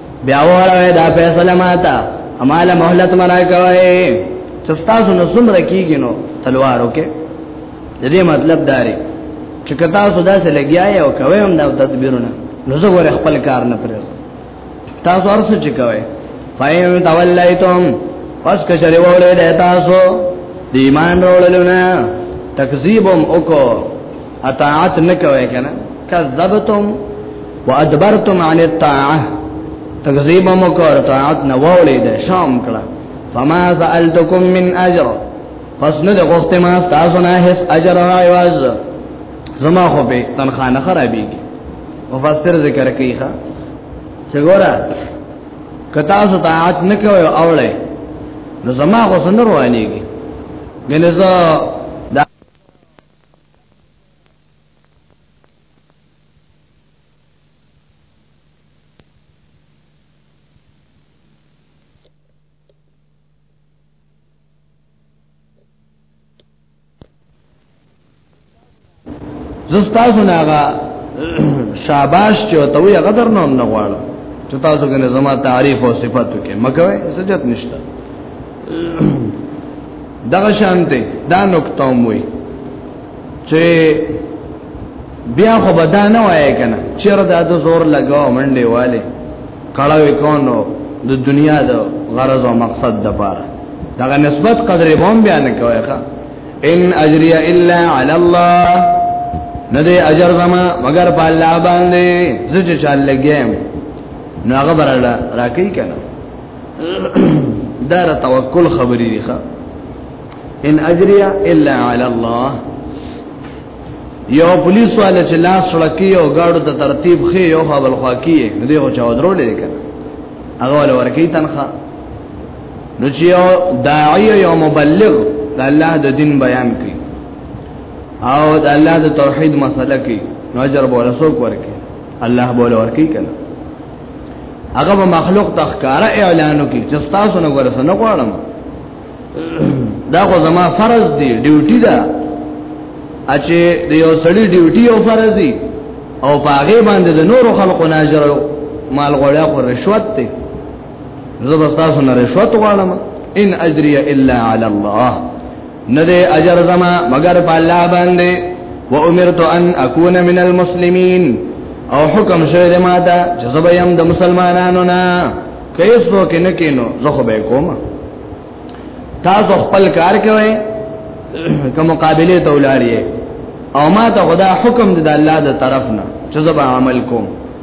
[SPEAKER 1] بیا وره دا فیصله ماته امال مهلت مرا کوي چې تاسو نو څومره کیږي نو تلوار وکې د دې مطلب داري چې کتا سودا سره لګیاي او کوي هم دا تدبیرونه نو زه ور خپل کار نه پرې تاسو ارسو چې کوي فایم تولایتم پس کشری وړې ده تاسو د ایمان وروړلونه تکذیبم وکړو اطاعت نکوي کنه کذبتم وادبرتم عن الطاعه تکذیب مو کو اطاعت نه وړي ده شام کړه فما سالتکم من اجر پس نه ده غوښته ما تاسو نه هیڅ اجر او عوض زما خو به تنخواه نه خرابېږي مفسر ذکر کوي ښا چې ګوره کتا سو طاعت نه کوي اوړې نو زما خو سندر وانيږي ګنې زه زستاسو ناغا شاباش چې ته وي غدر نوم نه غواړم چې تاسو کنه زما تعریف او صفاتو کې مکوې سجت نشته دغه شانته دا نقطه موي چې بیا خو بدا نه وای کنه چیر دا د زور لګاو منډه والے کړهوي کونو د دنیا د غرض او مقصد د پاره دا نسبت قدر بوم بیان کوي ښا ان اجری الا علی الله نه دې اجر زما مگر په الله باندې زه چې چل لګیم نو هغه برلا راکې کنه دار توکل خبرې دي ښا ان اجري الا على الله یو پولیس والا چې لاس سړکی او گاډو ته ترتیب خې یو خپل خواکی نو دی او چا درو لري کنه هغه ول ورکی تنخوا نو چې یو داعی یو مبلغ د الله د دین بیان کوي او د الله د توحید مسله کوي نو اجر بوله سو ورکی الله بوله ورکی کنه هغه به مخلوق تخکارا اعلانو کې چې تاسو نه ورسره نه غواړم دا خو زما فرض دی ډیوټي ده اچې د یو سړي ډیوټي او فرض دی او پاغه باندې د نورو خلقو ناجر مال غوړیا خو رشوت دی زه به تاسو نه رشوت غواړم ان اجري الا على الله نه دې اجر زما مگر په الله باندې و امرت ان اكون من المسلمين او حکم شوی دی ماته چې زبېم د مسلمانانو نه کیس وو کې نه کینو زه خو به کوم تاسو خپل کار کوئ که مقابله ته ولاړی او ما ته خدا حکم دی د الله د طرف نه چې زبا عمل کوم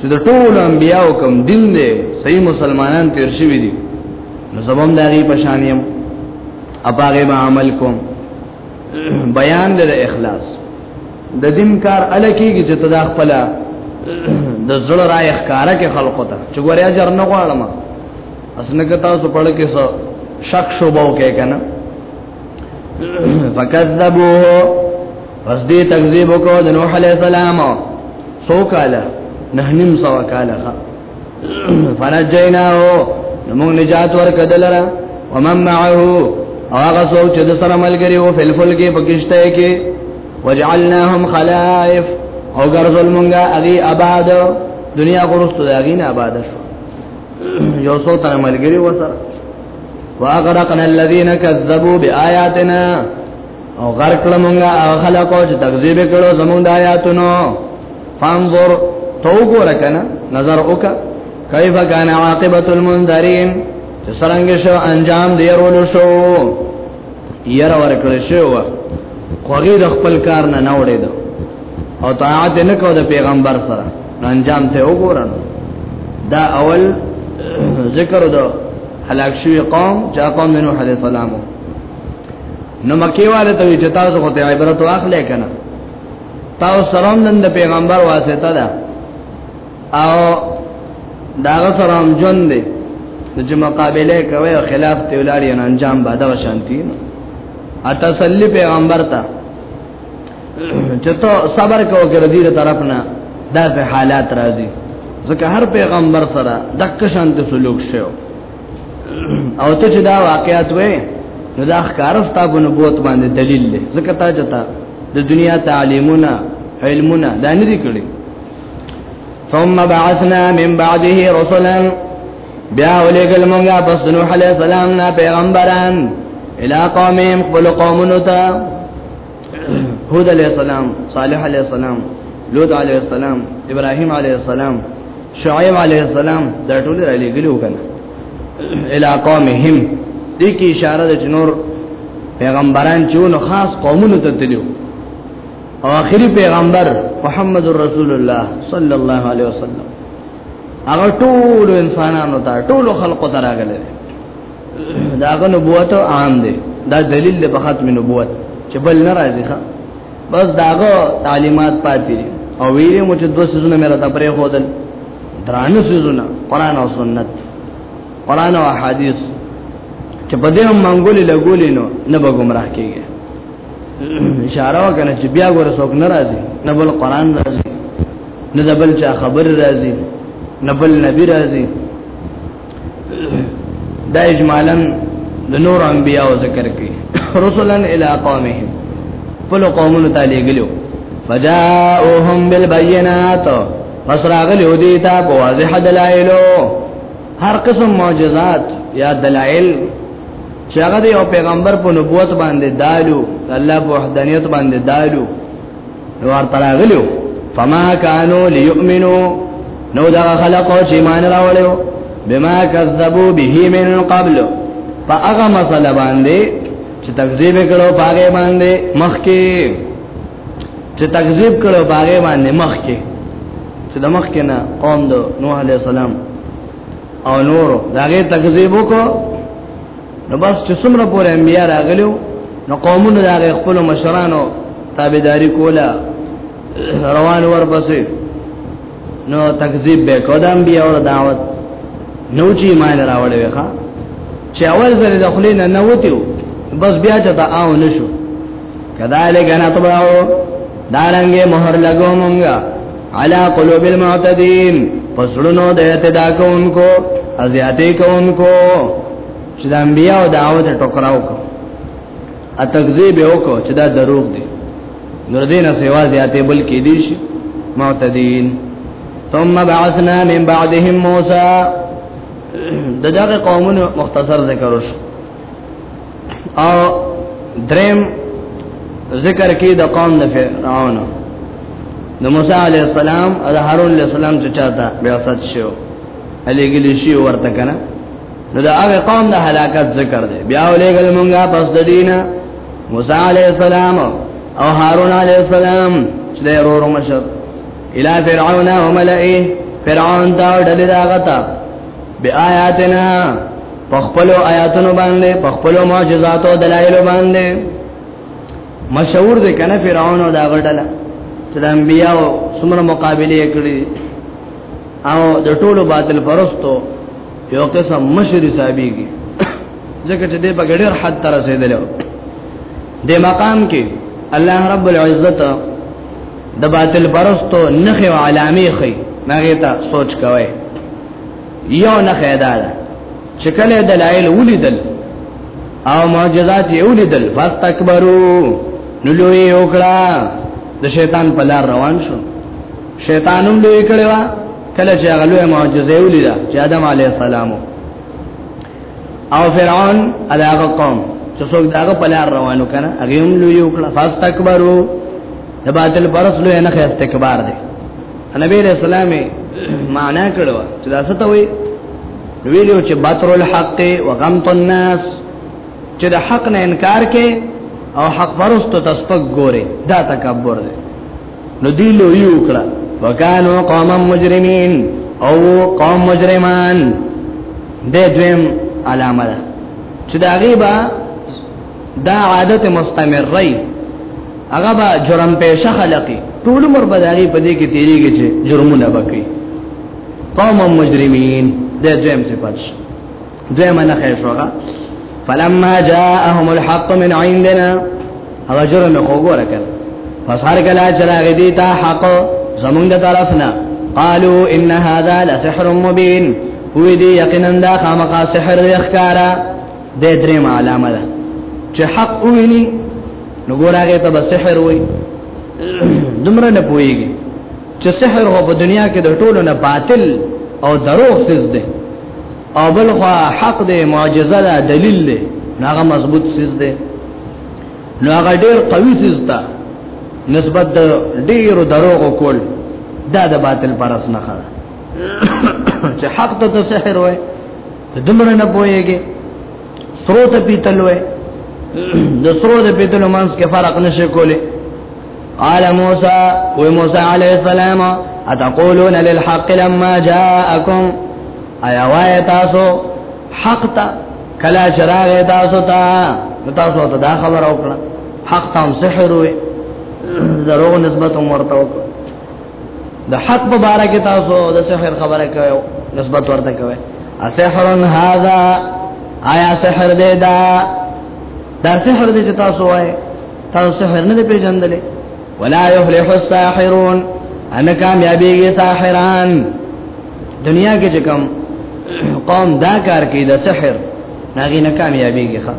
[SPEAKER 1] چې د ټول انبیاو کوم دین دی صحیح مسلمانان تیر شوی دي نو زبم دغه پشانیم اپاغه به عمل کوم بیان د اخلاص د دین کار الکیږي چې تدا خپل د زړه را اخکارا کې خلقو ته چې ګورې اجر نه غواړم اسنه که تاسو پړ کې سو شک شوبو کې کنه فکذبوه پس دې تکذیب وکړو د نوح علی السلام سو کاله نه نیم سو کاله فنجیناه نو موږ نجات ورکړل را ومن معه هغه څوک چې د سره ملګری وو فل فل کې پکشته کې وجعلناهم خلائف او ګرځول مونږه اغي آباد دنیا غرست د اغي نه آباد شو یو څو تر ملګری وسره واغرقنا الذين كذبوا بآياتنا او غر کړه مونږه هغه خلکو چې تکذیب کړو زمونږ د آیاتونو فانظر تو ګور کنه نظر وکا کیف کان عاقبت المنذرین چې څنګه شو انجام دی ورولو شو یره ورکړ شو خوږی د خپل کار نه نه وړید او طاعت نه کو د پیغمبر سره انجام ته وګورن دا اول ذکر دو هلاک شوی قوم چا قوم نوح علیہ السلام نو مکی والے ته چې تاسو خو ته عبرت واخلې کنه تاسو سره نن د پیغمبر واسطه ده او دا سره هم جون دي چې مقابله کوي او خلاف ته ولاړی نه انجام باده شانتی نو اتسلی پیغمبر ته چې ته صبر کوو کې رضی طرف نه دا حالات راځي ځکه هر پیغمبر سره دک شانت سلوک شوی او ته چې دا واقعیت وې نو دا ښکارستا په نبوت باندې دلیل دی ځکه تا چتا د دنیا تعلیمونه علمونه دا نه دي کړی ثم بعثنا من بعده رسلا بیا ولګل مونږه پس نوح علیہ السلام نه پیغمبران الى قومهم خپل قومونو ته هود علیہ السلام صالح علیہ السلام لوط علیہ السلام ابراهیم علیہ السلام شعیب علیہ السلام دا ټول را لګلو کنه الی قومهم دې کې اشاره د جنور پیغمبران چې نو خاص قومونو ته تلو او اخري پیغمبر محمد رسول الله صلی الله علیه وسلم هغه ټول انسانانو ته ټول خلقو ته راغله داغه نبوت عام دی دا دلیل دی په ختم نبوت چې بل نه راځي ښا بس داغه تعلیمات پاتې دي او ویلې مو چې دوه سيزونه مې راته پرې خودل درانه سيزونه قران او سنت قران او حديث چې په دې هم منګولې لګولې نو نه به گمراه کیږي اشاره وکنه چې بیا ګوره څوک ناراضي نه بل قران راضي نه بل چا خبر راضي نه بل نبی راضي دا اجمالا د نور انبیاء ذکر کړي رسلا الى قومهم فل قومونو تعالی ګلو فجاءهم بالبينات فسراغل يوديتا بواضح دلائل هر قسم معجزات یا دلائل چې هغه د یو پیغمبر په نبوت باندې دالو الله په وحدانیت باندې دالو نور تراغلیو فما کانو لیؤمنو نو دا خلقو چې مان راوړیو بما کذبو به من قبل فاغه مسله باندې چې تکذیب کړو باغې باندې مخکې چې تکذیب کړو باغې باندې مخکې چې د مخکې نه قوم د نوح علی السلام او نورو داغه تکذیب وکړو نو بس چې څومره پورې انبیا راغلو نو قومونه هغه خپل مشرانو تابعداري کوله روان ورپسې نو تکذیب به کو د انبیا او دعوت نو چې ایمان راوړې وخا چې اول ځل د خلینو نه وتیو بس بیا چې دا آو نشو کذالک انا تبعو دارنګه مہر لګو مونږه علا قلوب المعتدین پسړونو د اعتدا کوونکو ازیاتی کوونکو چې د انبیاء او دعوت ټکراو کو ا تکذیب وکړو چې دا دروغ دي نور دینه سیوا زیاته بل کې دي شي معتدین ثم بعثنا من بعدهم موسی دغه قومونو مختصر ذکر وشو او دریم ذکر کې د قوم د فرعون د موسی علی السلام او د هارون علی السلام چې چاته بیا سات شو علی ګلی شی ورته کنه نو دا هغه قوم د هلاکت ذکر دی بیا ولېګل مونږه پس د دینه موسی علی السلام او هارون علی السلام چې ورو مشر الى فرعون وملئه فرعون دا ډلې راغتا بیااتنا پخپلو آیاتونو باندې پخپلو معجزات او دلایل باندې مشهور دي کنه فرعون او دا غړډله چې د انبیانو څومره مقابله کړې او د ټولو باطل پرستو یو قسم مشری صاحبېږي ځکه چې دې په ګډر حد تر رسیدل د مقام کې الله رب العزت د باطل پرستو نخي او علامې خي نغه ته سوچ کوي یو نه خیدا ده چې کله دلایل ولیدل او معجزات یې ولیدل فاستكبروا نلوی وکړه د شیطان په لار روان شو شیطانم لوی کړي وا کله چې هغه لوی معجزه ولیدا چې آدم علی السلام او فرعون اداغه قوم چې څوک داغه په لار روانو کنه هغه هم لوی وکړه فاستكبروا د باطل پرس لوی نه استکبار دی نبی رسول الله معنا کړو چې دا څه ته وي ویلو چې بطر الحق وغمط الناس چې د حق نه انکار کې او حق پرستو تسپک ګوره دا تکبر دی نو دی لوی وکړه وکانو قوم مجرمین او قوم مجرمان د دویم علامه ده چې دا غیبا دا عادت مستمرای هغه با جرم پیشه خلقی ټول عمر بداري په دې کې تیریږي چې جرمونه وکړي قوم مجرمین د دویم صفات دوی منه خیر شوغه فلما جاءهم الحق من عندنا او جرم خوګور کړ پس هر کله چې راغی دی تا حق زمونږ د طرفنا قالو ان هذا لسحر مبين هو دې یقینا دا خامخا سحر ښکارا د درې علامه ده چې حق ویني نو ګورغه ته به سحر وای دومره نه پويږي چې سحر هو په دنیا کې د ټولو نه باطل او دروغ سز ده او بل خو حق دی معجزه ده دلیل دی هغه مضبوط سیز دی نو هغه ډیر قوي سیز ده نسبت د ډیرو دروغ کول دا د باطل پرس نه خره چې حق ته سحر وای ته دمر نه پويږي سروت پیتل وای د سروت پیتل مانس کې فرق نشي کولی قال موسى وموسى عليه السلام اتقولون للحق لما جاءكم آیا وای تاسو حق ته کلا شراغ تاسو ته تاسو ته دا خبر او کړه حق تام سحر وي درو نسبت هم ورته وکړه د حق په باره کې تاسو د سحر خبره کوي نسبت ورته کوي اسحر هذا آیا سحر دې دا دا سحر دې تاسو وای تاسو سحر نه پیژندلې ولا يفلح الساحرون انا کامیابی ساحران دنیا کې چې کوم قوم دا کار کوي د سحر ناغي نه کامیابیږي ښا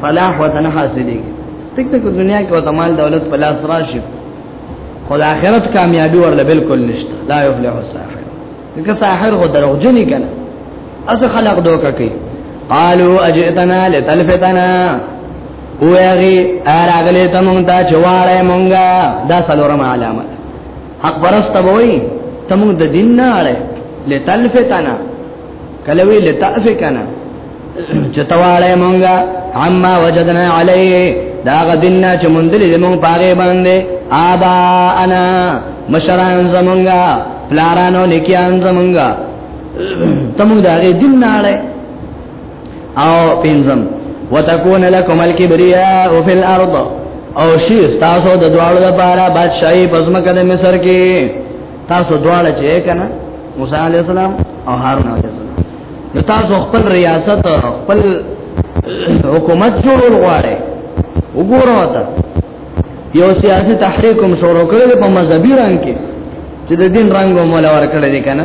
[SPEAKER 1] فلاح وطن حاصلېږي تک تک دنیا کې وته مال دولت په لاس راشي خو د آخرت کامیابی ورله بالکل نشته لا یفلح الساحر دغه ساحر هو دروغجنی کنه اس خلق دوکه کوي قالوا اجئتنا لتلفتنا اوغي اراغلی تمون تا چواړې مونږه دا سلورم علامه حق برسته وای ته موږ د دین نه اړه لتلفتنا کله وی لتافکنا چتواله مونږه عما وجدنا علی دا غدنا چې مونږ دې مونږ پاره باندې آبا انا مشران زمونږه پلارانو لیکيان زمونږه تمو دا غي دین نه اړه او پنځم وتكون لكم الكبرياء في الارض او شي تاسو د دوالو لپاره بادشاہي پزمکه د مصر کې تاسو دواله چې کنه موسی عليه السلام او هارون عليه السلام نو تاسو خپل ریاست خپل حکومت جوړول غواړي وګورو ته یو سیاسي تحریک هم شروع کړل په مذهبي رنګ کې چې د دین رنگ مولا ور کړل دي کنه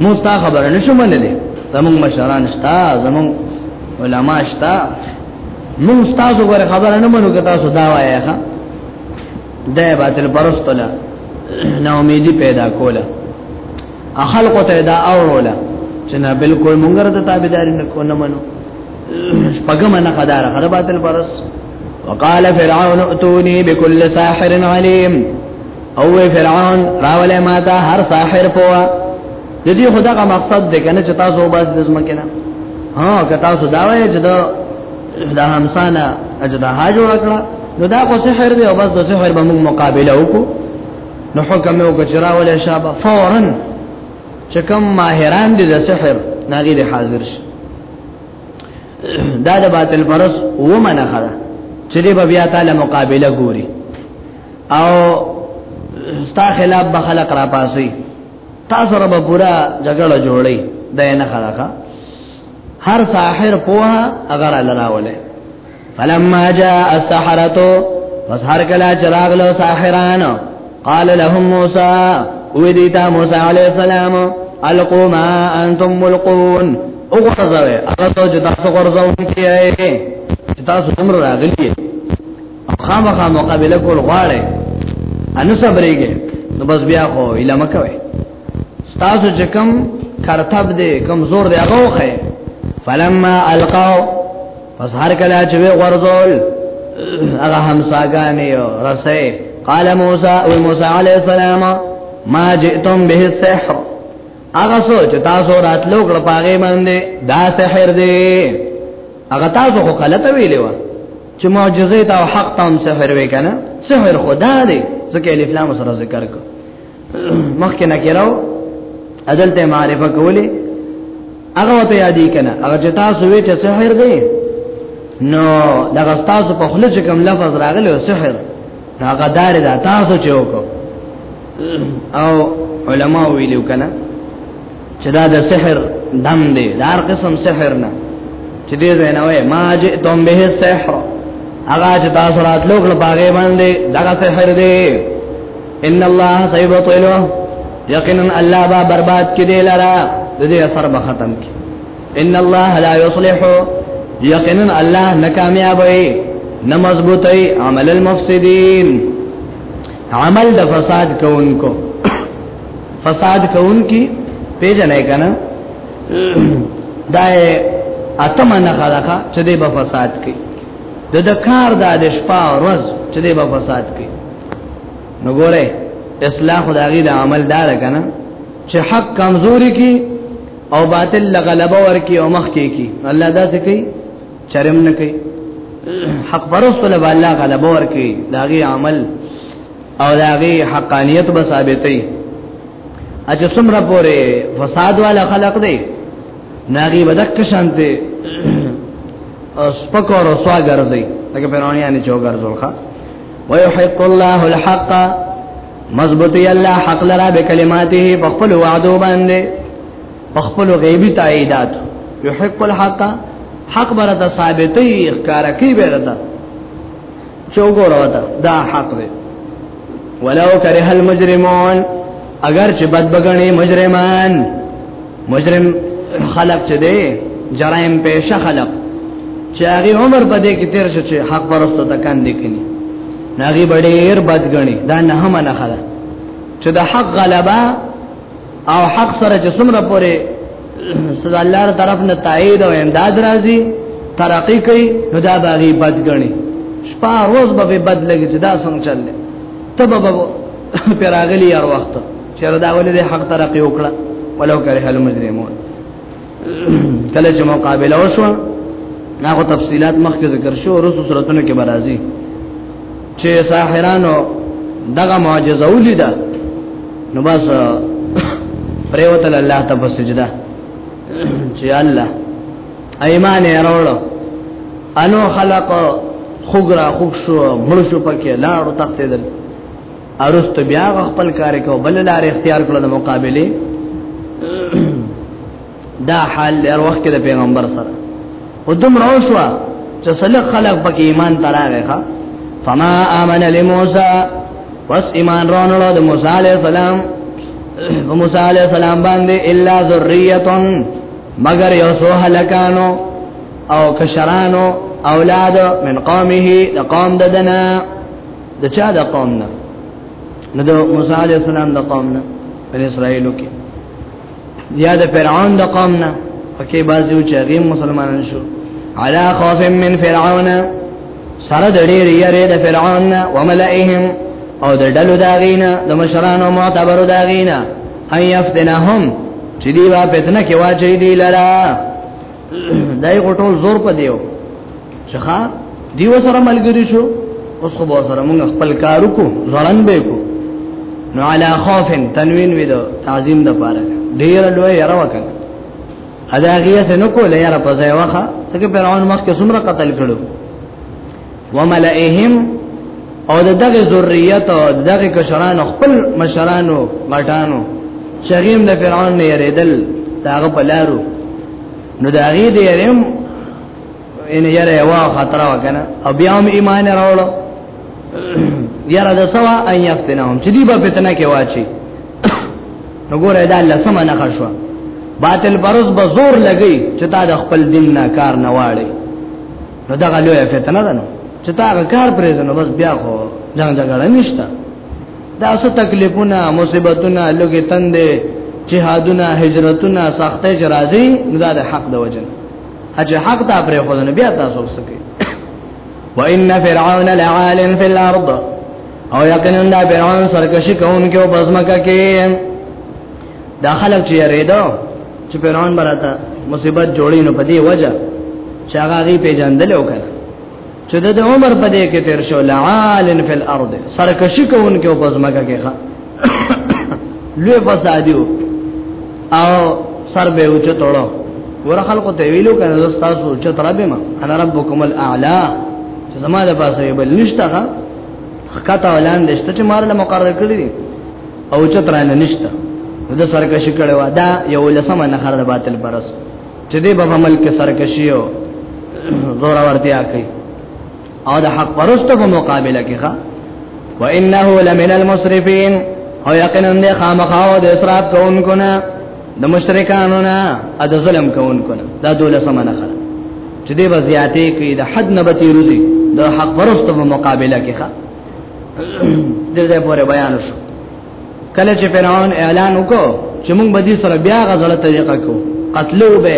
[SPEAKER 1] مو ستا خبره نشو منلې زمون مشران شتا زمون علما شتا مون تاسو غره خبره نه منو که تاسو دا وایې ښا د باطل پرستله نا امیدی پیدا کوله خلق ته دا اوروله چې نه بالکل مونږ ته تابعداري نه کو نه منو پګم نه قدار خره باطل پرست وقال فرعون اتوني بكل ساحر عليم او فرعون راولې ما ته هر ساحر پوا د دې خدغه مقصد دی کنه چې تاسو وباس د زمکه نه ها که تاسو دا وایې چې دا د همسانه اجدا ها جوړ کړه نو دا خو سحر دی او بس د سحر به موږ مقابله وکړو نو حکم یو کچرا ولې شابه فورا چې کوم ماهران دي د سحر ناګي دي حاضر شي دا د باطل پرس و منخره چې دی بیا تعالی مقابله ګوري او ستا خلاف به خلق را پاسي تاسو رب پورا جګړه جوړي دا نه خلاقه هر ساحر پوها اگر لراوله فلما جاء السحرتو پس هر کلا چراغ لو ساحرانو قال لهم موسى ویدیتا موسی علیہ السلام القوا ما انتم ملقون وګرځوي هغه ته چې تاسو ورځون کیای چې تاسو عمر راغلی خامخا مقابله کول غواړي ان صبرېږي نو بس بیا خو اله مکوي تاسو چې کوم کرتب دې کوم زور دې هغه وخه فلما القوا پس هر کله چې وی غرزول هغه همساګانی او رسې قال موسی او موسی علی السلام ما جئتم به السحر هغه سوچ تاسو راتلو کړه پاګې باندې دا سحر دې هغه تاسو خو غلط ویلو چې معجزه ته او حق تام سحر وې کنه سحر خدا دې ځکه الف لام سره ذکر کو مخکې نه کېراو اجل ته معرفه کولې هغه ته یادې کنه هغه چې تاسو وې چې سحر دی نو دا تاسو په خله چې کوم لفظ راغلی او سحر هغه دار دا تاسو چې وکړو او علما ویلو کنه چې دا د سحر دم دی دا هر قسم سحر نه چې دې زینوي ما جئتم به السحر هغه چې تاسو راتلو کله باغې باندې دا سحر دی ان الله سيبطله یقینا الله با برباد کړي لرا د دې اثر به ختم کړي ان الله لا يصلح یقینا الله ناکامیابوي نه مضبوطي عمل المفسدين عمل د فساد کوونکو فساد کوونکی پیژنې کنه دا اتم نه خلاقه چې دې په فساد کې د د کار د د شپه ورځ چې دې په فساد کې نو ګوره اصلاح خدای د عمل دار کنه چې حق کمزوري کې او باطل لغلبه ورکی او مخ کې کې الله دا څه کوي چرم نه کوي حق پرست له الله غلبه ورکی داغي عمل او داغي حقانیت به ثابتې اچ څومره پورې فساد والا خلق دی ناغي بدک شانته سپکو رسوا ګرځي لکه پیرانیانه چو ګرځول ښا ويحق الله الحق مضبوطی الله حق لرا بکلماته بخپل وعدو باندې بخپل غیبی تاییدات يحق الحق حق برته ثابتې اخکارکی بیرته چوغورو دا دا حق دی ولو کرے هل مجرمون اگر چې بد بغنی مجرمان مجرم خلق چې دی جرایم پیشه خلق چې هغه عمر په دې کې تیر شو چې حق پرسته تکان دي کینی ناغي بډېر بد غنی دا نه هم نه خلا چې د حق غلبا او حق سره چې څومره پورې صدا الله تر طرف نه تایید او امداد راځي ترقی کوي نو دا باغی بد غني شپه روز به بد لګي چې دا څنګه چل دی تب به پیراغلی هر وخت چې دا ولې د حق ترقی وکړه ولو کرے هل مجرمون کله چې مقابله وشو ناغو تفصيلات مخکې ذکر شو ورسو صورتونو کې برازي چې ساحرانو دغه معجزه ولیدا نو بس پریوتل الله ته په سجده چې الله ایمان یې راوړو انو خلق خوګرا خوښو مړ شو پکې لاړو تختیدل ارست بیا خپل کار کو بل لار اختیار کړل مقابله دا حال هر وخت د پیغمبر سره او دم روسوا چې سلک خلق پکې ایمان تراغه ښا فما امن لموسی پس ایمان رانلو د موسی علی السلام په موسی علی السلام باندې الا ذریه مگر یو سو هلکانو او کشرانو اولاد من قومه د قوم ددنه د چا د قوم نه نو د موسی علی السلام د قوم نه په اسرائیلو کې یا د فرعون د قوم نه پکې بازو چې هغه مسلمانان شو علا خوف من فرعون سره د ډېر یری د فرعون نه وملئهم او د ډلو داغینا د مشرانو معتبرو داغینا ان یفتنهم چې دی وا فتنه کې واچې دی لرا دای غټول زور په دیو شخا دیو سره ملګری شو اوس خو به سره موږ خپل کارو کو ځړن به کو نو علا خوف تنوین وی دو تعظیم د پاره ډیر لوی یره وکړه ادا غیه سنکو لیر په ځای واخه څنګه فرعون مخ کې څومره قتل کړو وملئهم او دغه ذریات او دغه کشران خپل مشرانو غټانو شغیم د فرعون نه یریدل داغه پلارو نو دا غي دې رم ان یره وا خطر وکنه او بیا هم ایمان راوړو یره د سوا ان یفتنهم چې دی په فتنه کې واچي نو ګوره دا الله سم نه خشوا باطل پرز به زور لګی چې تا د خپل دین نه کار نه واړي نو دا غلوه فتنه ده نو چې تا کار پرې نو بس بیا خو جنگ جګړه نشته دا څه تکلیفونه مصیبتونه لګې تندې جهادونه هجرتونه سختې چې راځي نو دا د حق د وجه اجه حق ته پرې خو نه بیا تاسو سکی وان فرعون لعال فی الارض او یقینا دا فرعون سرکشی کوونکو بزمکه کې دا خلک چې ریدو چې پیران براته مصیبت جوړی نو په دې وجه چې هغه غي پیجندل وکړ چې د عمر په دې کې تیر شو لعالن فی الارض سرکشی کوونکې او بزمګه کې ښه لوی فسادیو او سر به اوچ توړو ور خلکو ته ویلو کنه زستا سوچ تر به ما انا ربکم الاعلى چې زما د پاسه بل نشته ښه خطا ولان دشته چې مارله مقرره کړی او چترانه نشته د سرکشي کړي وا دا یو لسمه نه خره د باطل پرس چې دې په عمل کې سرکشي او زور ورتیا کوي او د حق پرستو په مقابله کې ښا وانه لمن المسرفين او یقینا د خامخاو د اسراف کوونکو نه د مشرکانو نه او د ظلم کوونکو نه دا دوله سمنه خره چې دې وزياتې کې د حد نه بتی روزي د حق پرستو په مقابله کې ښا دغه پورې بیان شو کله چې فرعون اعلان وکړ چې موږ به دې سره بیا غزړه طریقه کو قتلو به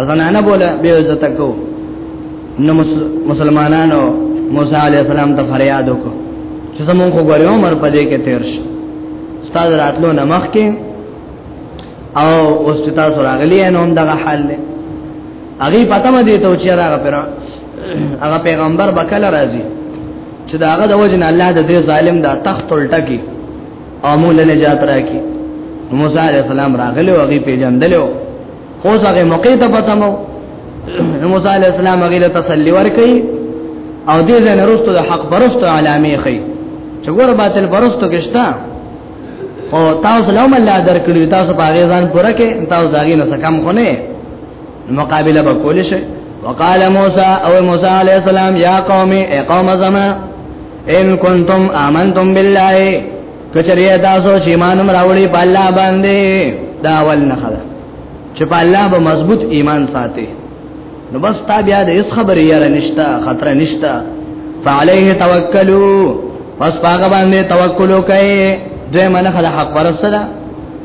[SPEAKER 1] ازنانه بوله به عزت کو نو مسلمانانو موسی علی السلام ته فریاد وکړ چې زمونږ خو غوړې عمر په دې کې تیر شي استاد راتلو نه مخ کې او اوس چې تاسو راغلی نو هم دغه حال دی هغه پته مې دی ته چې راغ پر هغه پیغمبر بکل راځي چې دا هغه د وجه نه الله د دې ظالم دا تخت الټکی او مول نجات راکي موسی عليه السلام راغلی او هغه پیجندلو خو هغه موقع ته پته مو موسی عليه السلام هغه له تسلی ورکي او دې ځنه رستو د حق پرستو علامه خي چې ګور باطل پرستو کې شته او تاسو لوم الله درکړي تاسو په غیزان پوره کې تاسو داګه نه سکم خونه مقابله به کول شي وقال موسی او موسی علی السلام یا قوم ای قوم زما ان کنتم آمنتم بالله کچریه تاسو چې ایمان راوړي په الله باندې دا ول نه خلا چې په الله به مضبوط ایمان ساتي نو بس تا بیا د اس خبرې یاره نشتا خطر نشتا فعليه توکلوا پس پاګه باندې توکل وکړئ دوی منه خلا حق پرسته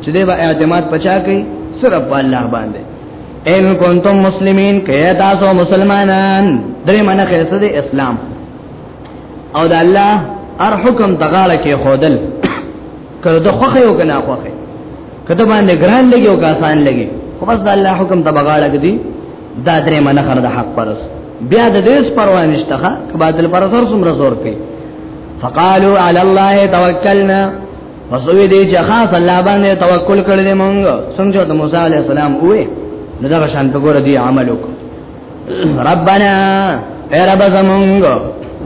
[SPEAKER 1] چې دې به اعتماد پچا کوي صرف الله باندې ان کنتم مسلمین کیا تاسو مسلمانان درې منه خسته د اسلام او د الله ار حکم تغاله کې خودل کړه د خوخه یو کنه خوخه کته باندې ګران لګي او آسان لګي خو بس د الله حکم ته بغاړه کړي دا درې منه خر د حق پرس بیا د دې پروا نشته کبا دل پر سر سم رزور کوي فقالوا على الله توکلنا مسوی دې چې خاص الله باندې توکل کړل مونږ سمجو ته موسی عليه السلام وې نو دا شان په ګور دی عمل وکړو ربنا اے رب زمونږ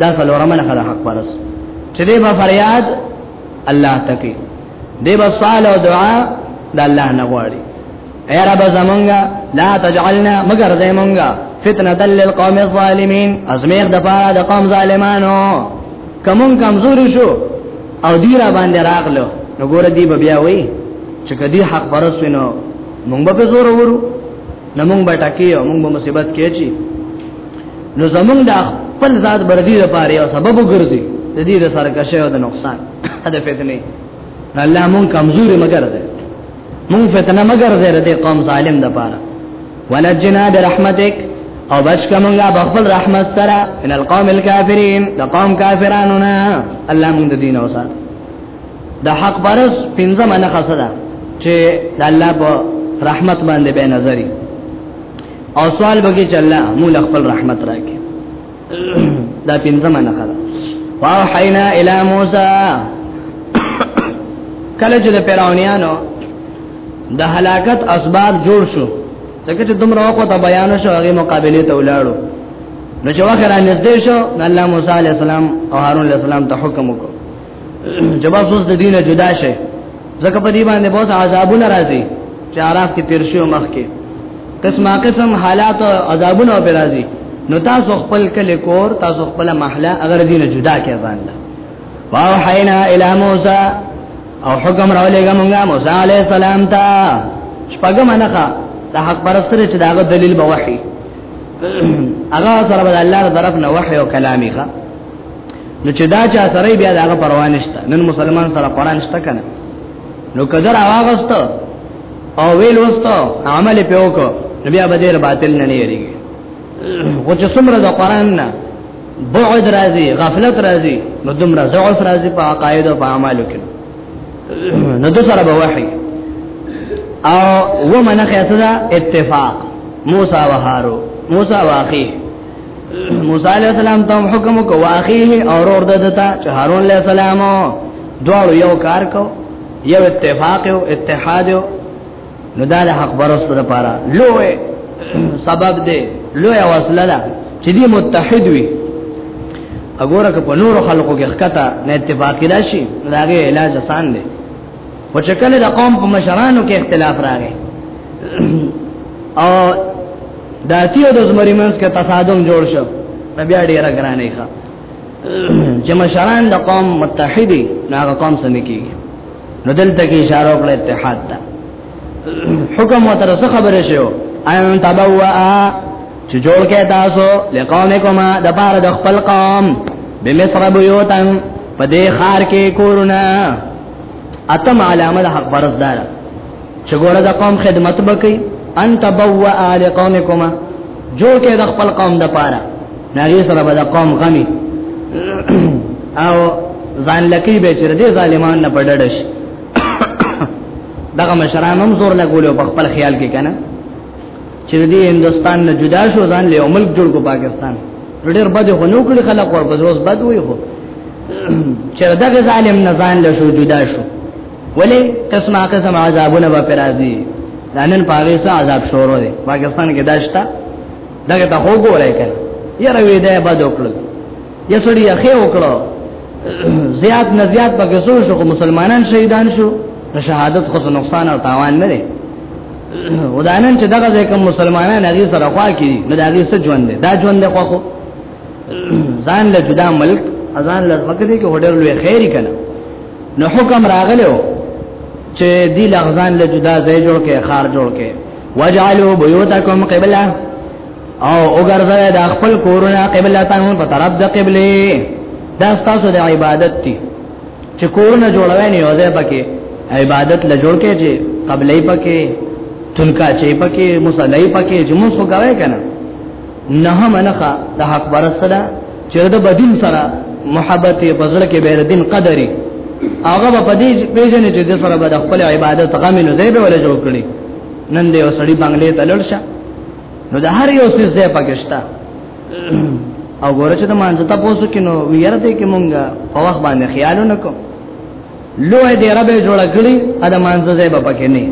[SPEAKER 1] دا څلورمه نه خلا حق پرس چې دې په فریاد الله تکي دې په سوال او دعا د الله نه غواړي اے رب زمونگا لا تجعلنا مگر دے مونگا فتنة للقوم الظالمین ازمیر دفارا دا قوم ظالمانو کمون کمزوری شو او دی را باندې راغلو نو ګور دی بیا وای چې کدی حق پرس وینو مونږ به زور ورو نو مونږ به ټکیو مونږ به مصیبت کېچی نو زمونږ د خپل ذات بردی لپاره یو سبب وګرځي د دې سره کښه او د نقصان د فتنې الله مونږ کمزوري مګر ده مون فتنه مگر زیر دې قوم ظالم د پاره ولجنا برحمتک او بچ کمنګا بخل رحمت سره ان القوم الكافرين د قوم کافرانو نه الله مون د دین اوسه د حق برس پنځه منه خاصه چې د الله په رحمت باندې به نظری او سوال بګی چې الله مون خپل رحمت راکړي دا پنځمه نه خره واحینا الی موسی کله چې د پیراونیانو د هلاکت اسباب جوړ شو ځکه چې دومره وخت ته بیان شو هغه مقابله ته ولاړو نو چې واخره نږدې شو الله موسی علی السلام او هارون علی السلام ته حکم وکړ جواب اوس د دینه جدا شي ځکه په دې باندې بہت عذابونه راځي چې عراف کې تیر شو مخ کې قسمه قسم حالات او عذابونه به راځي نو تاسو خپل کله کور تاسو خپل محله اگر دینه جدا کې ځان لا واو حینا الی موسی او حکم راولېګه مونږه موسی علی السلام ته شپږم نه ښه د حق پرستره چې داغه دلیل به وحي هغه سره به الله تر طرف نه وحي او کلامي ښه نو چې دا چا سره بیا داغه پروا نشته نن مسلمان سره قران شته کنه نو کدر اواغست او ویل وست عمل په وکړه نو بیا بدیر باطل نه لري او چې څومره د قران نه بعد راځي غفلت راځي نو دومره ضعف راځي په عقاید او په اعمالو کې نو د سره به وحي او ومنه خیاته اتفاق موسی و هارو موسی واخی موسی علیہ السلام ته حکم کو واخیه اور اور دتا چې هارون علیہ السلام دوړو یو کار کو یو اتفاق یو اتحاد یو نو دا د حق برسو لپاره لوی سبب دی لوی وسله ده چې دی متحد وي وګوره که په نور خلکو کې ښکته نه اتفاقی راشي دا غي علاج آسان دی او چې کله د قوم په مشرانو کې اختلاف راغی او د اتیو د زمری منځ کې تصادم جوړ شو بیا ډیره ګرانه ښه چې مشران د قوم متحدي ناغه قوم سره کیږي نو دلته کې اشاره وکړه اتحاد ته حکم وتر څه خبره شو ان تبوا چې جوړ کې تاسو لقومکما د بار د خپل قوم بمصر بيوتن په دې خار کې کورونه اتم علامه د حق فرض دار چې ګوره د قوم خدمت وکي ان تبوا ال قومکما جوړ کې د خپل قوم د پاره ناری سره به د قوم غمي او ځان لکی به چر دې ظالمان نه پډړش دغه مشرانم زور لګولو په خپل خیال کې کنه چې دې هندستان نه جدا شو ځان له ملک جوړ کو پاکستان ډېر بده خو نو کړی خلک ور په ځوس بد وي خو چې دغه ظالم نه ځان له شو جدا شو ولې قسمه قسم عذابونه به پر راځي لانن پاره سه عذاب شروع دي پاکستان کې داشتا دغه ته هو ګورای کړه یره وې ده بد وکړل یا سړی یې خې وکړو زیات نه زیات پکې سو شو کو مسلمانان شهیدان شو د شهادت خو نقصان او تاوان نه دی ودانن چې دغه ځکه مسلمانان هغه سره خوا کړي نو دا هغه څه ژوند دی دا ژوند دی خو ځان له جدا ملک ځان له وخت دی کې هډر لوي خیر کنا نو حکم راغلو چې دی لغزان له جدا ځای جوړ کې خار جوړ کې وجعلوا بيوتکم قبله او وګرځي د خپل کورونه قبله تان په طرف د قبله دا تاسو د عبادت دي چې کورونه جوړوي نه یوځه پکې عبادت ل جوړ کې چې قبله پکې تلکا چې پکې مصلی پکې چې موږ خو کوي کنه نه منخه د حق برسره چې د بدین سره محبت په ځړ کې به دین قدرې هغه په دې پیژنې چې د سره به د خپل عبادت غمینو زیبه ولا جوړ کړي نن دې وسړي بنگلې تلل شه نو د هر یو څه ځای پکشتا او ګوره چې د مانځ ته پوسو کې نو ویره دې کې مونږه په وخت باندې خیال نکو لوی دې رب جوړ کړی ا د مانځ ځای به پکې نه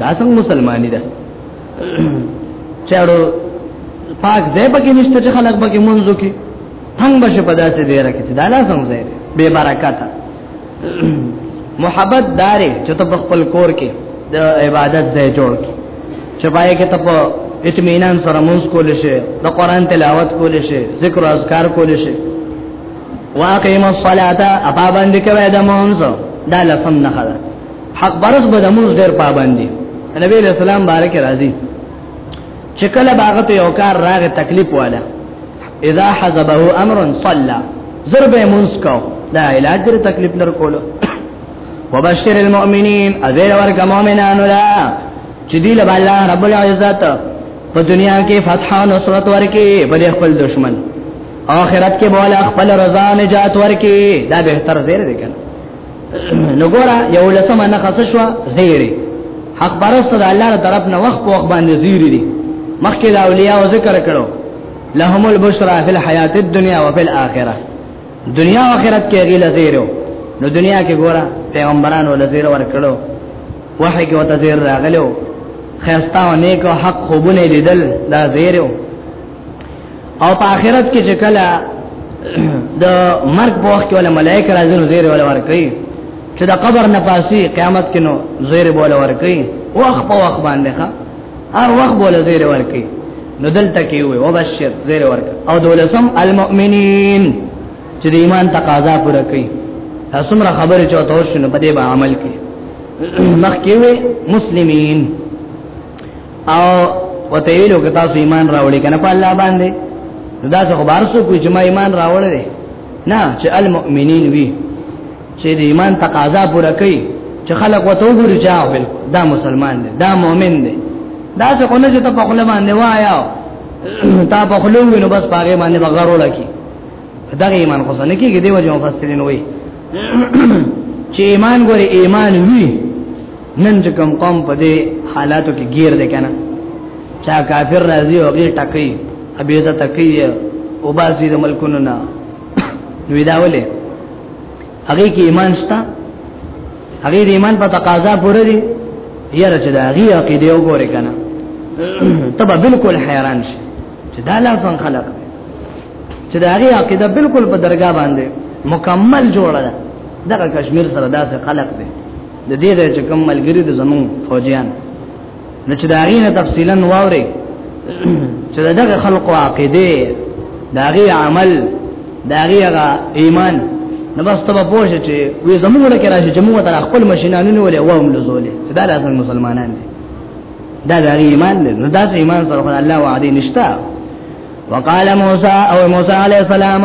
[SPEAKER 1] دا څنګه مسلمانی ده چاړو پاک ځای پکې نشته چې خلک پکې مونږ کې څنګه بشه پداسه دی راکې دا لا څنګه ځای به برکاته محبت دارې چې ته په خپل کور کې د عبادت ځای جوړ کې چې پای کې ته په اطمینان سره مونږ کول شي د قران تلاوت کول شي ذکر او اذکار کول شي واقیم الصلاة اپابند کوي د مونږ دا لسم نه خلا حق برس به د مونږ ډېر پابندي نبی له سلام بارک راضي چې کله باغته یو کار راغی تکلیف والا اذا حزبه امر صلى ضرب منسکو دا علاج دې تکلیف لر کولو وبشر المؤمنین ازیر ورک مؤمنانو لا چې دی له الله رب العزت په دنیا کې فتح او نصرت ورکی بل خپل دشمن آخرت کې بوله خپل رضا نجات ورکی دا به تر زیر دی کنه نو ګورا یو لسمه نه خاص شو زیری حق پرست د الله تر طرف نه وخت په وخت باندې زیری دي مخکې د اولیاء ذکر کړو لهم البشرا فی الحیات الدنیا و فی الاخره دنیا او آخرت کې غیله زیرو نو دنیا کې ګوره پیغمبرانو لزیر ورکړو وحی کې وته زیر راغلو خیستا او نیک او حق خوبونه لیدل دا زیرو او په آخرت کې چې کله د مرګ په وخت کې ول ملائک راځي نو زیر ول ورکړي چې د قبر نه پاسي قیامت کې نو زیر بوله ورکړي وخت په وخت باندې ښا هر وخت بوله زیر ورکی نو دلته کې وي وبشر زیر ورک او دولسم المؤمنین چې د ایمان تقاضا پوره کوي تاسو مر خبره چوته وشنه په دې به عمل کوي مخکې وي مسلمین او وته ویلو که تاسو ایمان راوړی کنه په الله باندې دا څه خبر سو کوی چې ما ایمان راوړل نه چې المؤمنین وی چې د ایمان تقاضا پوره کوي چې خلک وته وګوري چې او بل دا مسلمان دی دا مؤمن دی دا څه کو نه چې ته په خپل باندې وایا تا په خپل وینو بس پاره باندې بغارو لکی دا ایمان خو نه کیږي دی وجه مفسرین وایي چې ایمان ګوري ایمان وی نن چې کوم قوم په دې حالاتو کې گیر دی کنه چا کافر راځي او غیر ټکې ابي عزت کوي او باسي د ملکونو نه نو دا ولې هغه کې ایمان شته هغه د ایمان په تقاضا پوره دي یاره چې دا هغه عقیده وګوره کنه تبه بالکل حیران شي چې دا لا څنګه خلق چې دا هغه عقیده بالکل په درگاه باندې مکمل جوړه ده دغه کشمیر سره داسې خلق دي د دې چې کوم ملګری د زمون فوجیان نو چې دا غینه تفصیلا واوري چې دغه خلقو عقیده داغي عمل داغي هغه ایمان نو بس ته پوه شې چې وې زموږ له کې راشي چې موږ تر خپل ماشينانو ولې و هم لزولې چې دا لازم مسلمانان دي دا داغي ایمان دی نو دا ایمان سره الله وعده نشتا وقال موسی او موسی عليه السلام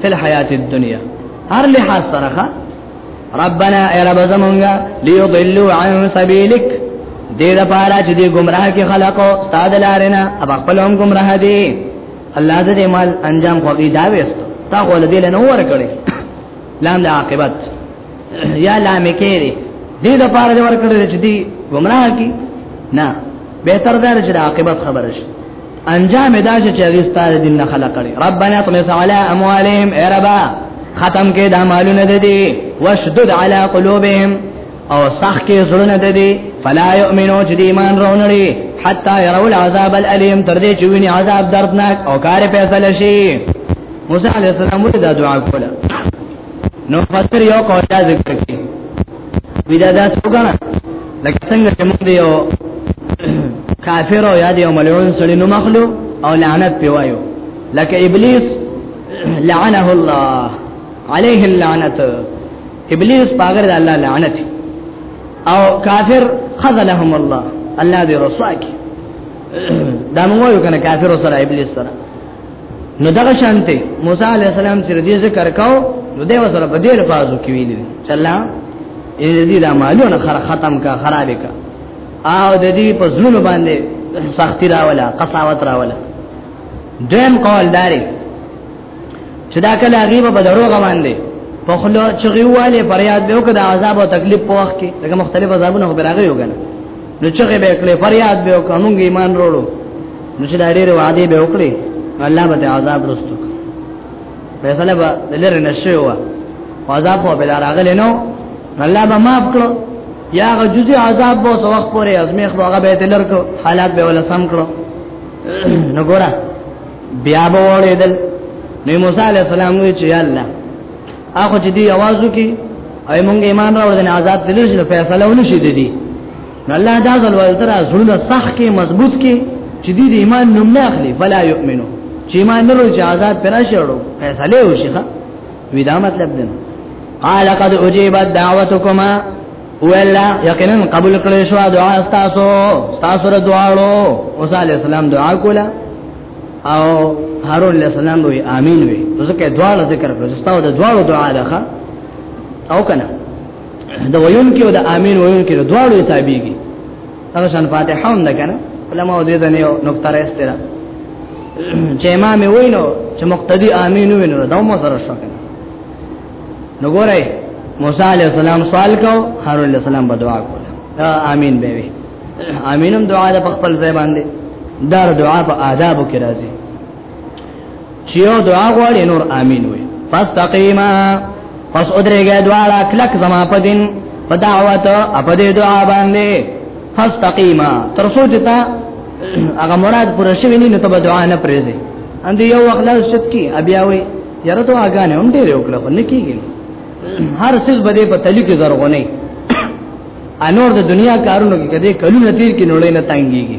[SPEAKER 1] فی الحیات الدنیا هر لحاظ سره ربنا ای رب زمونږه لیضلوا عن سبیلک دې د پاره چې دې گمراه کې خلقو استاد لارنه اب خپل هم گمراه دي الله دې مال انجام خوږی دا وست تا غول دې نه ور کړی لام د عاقبت یا لام کې دې دې د پاره دې ور کړی چې دې گمراه کې نه بهتر دا چې د عاقبت خبره شي انجام دا چې هغه ستاره دین نه خلق کړي ربنا طمس علی اموالهم اربا ختم کې دا مالونه د دې وشدد علی قلوبهم او صح کې زړونه د دې فلا یؤمنو چې ایمان راونړي حتا يروا العذاب الالم تر دې چې ویني عذاب دردناک او کار فیصله شي موسی علی السلام ولې دا دعا کوله نو فسر یو قول ذکر کړي ودا دا څنګه لکه څنګه چې موږ یو کافر او یاد یو ملعون سړی نو مخلو او لعنت پیوایو لکه ابلیس لعنه الله عليه اللعنت ابلیس پاګر د الله لعنت او کافر خذلهم الله الله دې رسوا کی دا موږ یو کنه کافر سره ابلیس سره نو دغه شانته موسی علی السلام چې دې ذکر کاو نو دیو سره په دې لفظو کې ویل چلا دې دا مالونه خر ختم کا خراب کا او د دې په ظلم باندې سختی راولا قساوت راولا دیم قول داري چې دا کله غیب په دروغ باندې په خلو چغیواله فریاد به وکړه عذاب او تکلیف په وخت کې دغه مختلف عذابونه به راغلي وګنه نو چغه به کړې فریاد به وکړه موږ ایمان وروړو نو چې دا ډېر وعده به وکړي الله به عذاب رستو فیصله به دلر نشي و عذاب په بل راغلی نو الله به معاف کړو یا غ جزء عذاب به سو وخت پورې ازمیخ به هغه به دلر کو حالات به ولا سم کړو نو ګورا بیا به وړېدل نو موسی علی السلام وی چې الله اخو چې دی आवाज وکي اي مونږ ایمان راوړل نه آزاد دلر شنو فیصله ونشي دي الله دا ځل ورته زړونه صح کې مضبوط کې چې دې ایمان نوم نه اخلي فلا یؤمنو چې ایمان نه ورو چې آزاد پر شهړو فیصله وشي ښا وی دا مطلب دی قال قد اجيبت دعوتكما ولا یقینا قبول کړی شو دعا تاسو تاسو را دعاړو اوس علی السلام دعا کوله او هارون علی السلام وی امين وی ځکه دعا ذکر کړو تاسو د دعاو دعا ده او کنه د ویون کې او د امین ویون کې دواړو حسابيږي هغه شان فاتحه هم ده کنه علماء دې ته نه یو نقطه راستره چې امام وینو چې مقتدی امین وینو دا مو سره شو کنه نو ګورئ موسی علی السلام سوال کو هارون علی السلام بدعا کوله دا امین به وي امینم دعا د خپل ځای باندې دار دعا په آدابو کې راځي چې یو دعا غواړي نور امين وي فاستقیما پس ادرېګه دواړه کلک زما په دین په دعوت او په دې دعا باندې فاستقیما تر څو چې تا هغه مراد پر شوی نه ته دعا نه پرېږي اند یو وخت لا شت کی بیا وي یره ته اگانه هم ډېر وکړه نه کیږي هر څه بده په تلی کې زرغونه انور د دنیا کارونو کې کده کلو نتیر کې نوړې نه تانګيږي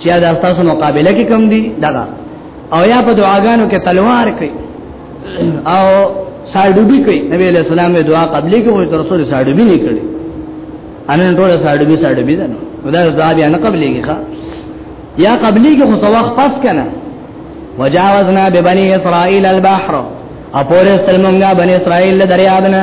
[SPEAKER 1] چې دا تاسو مقابله کې کم دي دغه او یا په دعاګانو کې تلوار کوي او ساډوبي کوي نبی له سلام دعا قبلې کې وي تر رسول ساډوبي نه کړي ان ټول ساډوبي ساډوبي ده نو دا دعا بیا نه قبلې کې ښا یا قبلې کې خو سواخ پاس کنه وجاوزنا ببني اسرائيل البحر اپورستل مونږه بني اسرائيل دریابنا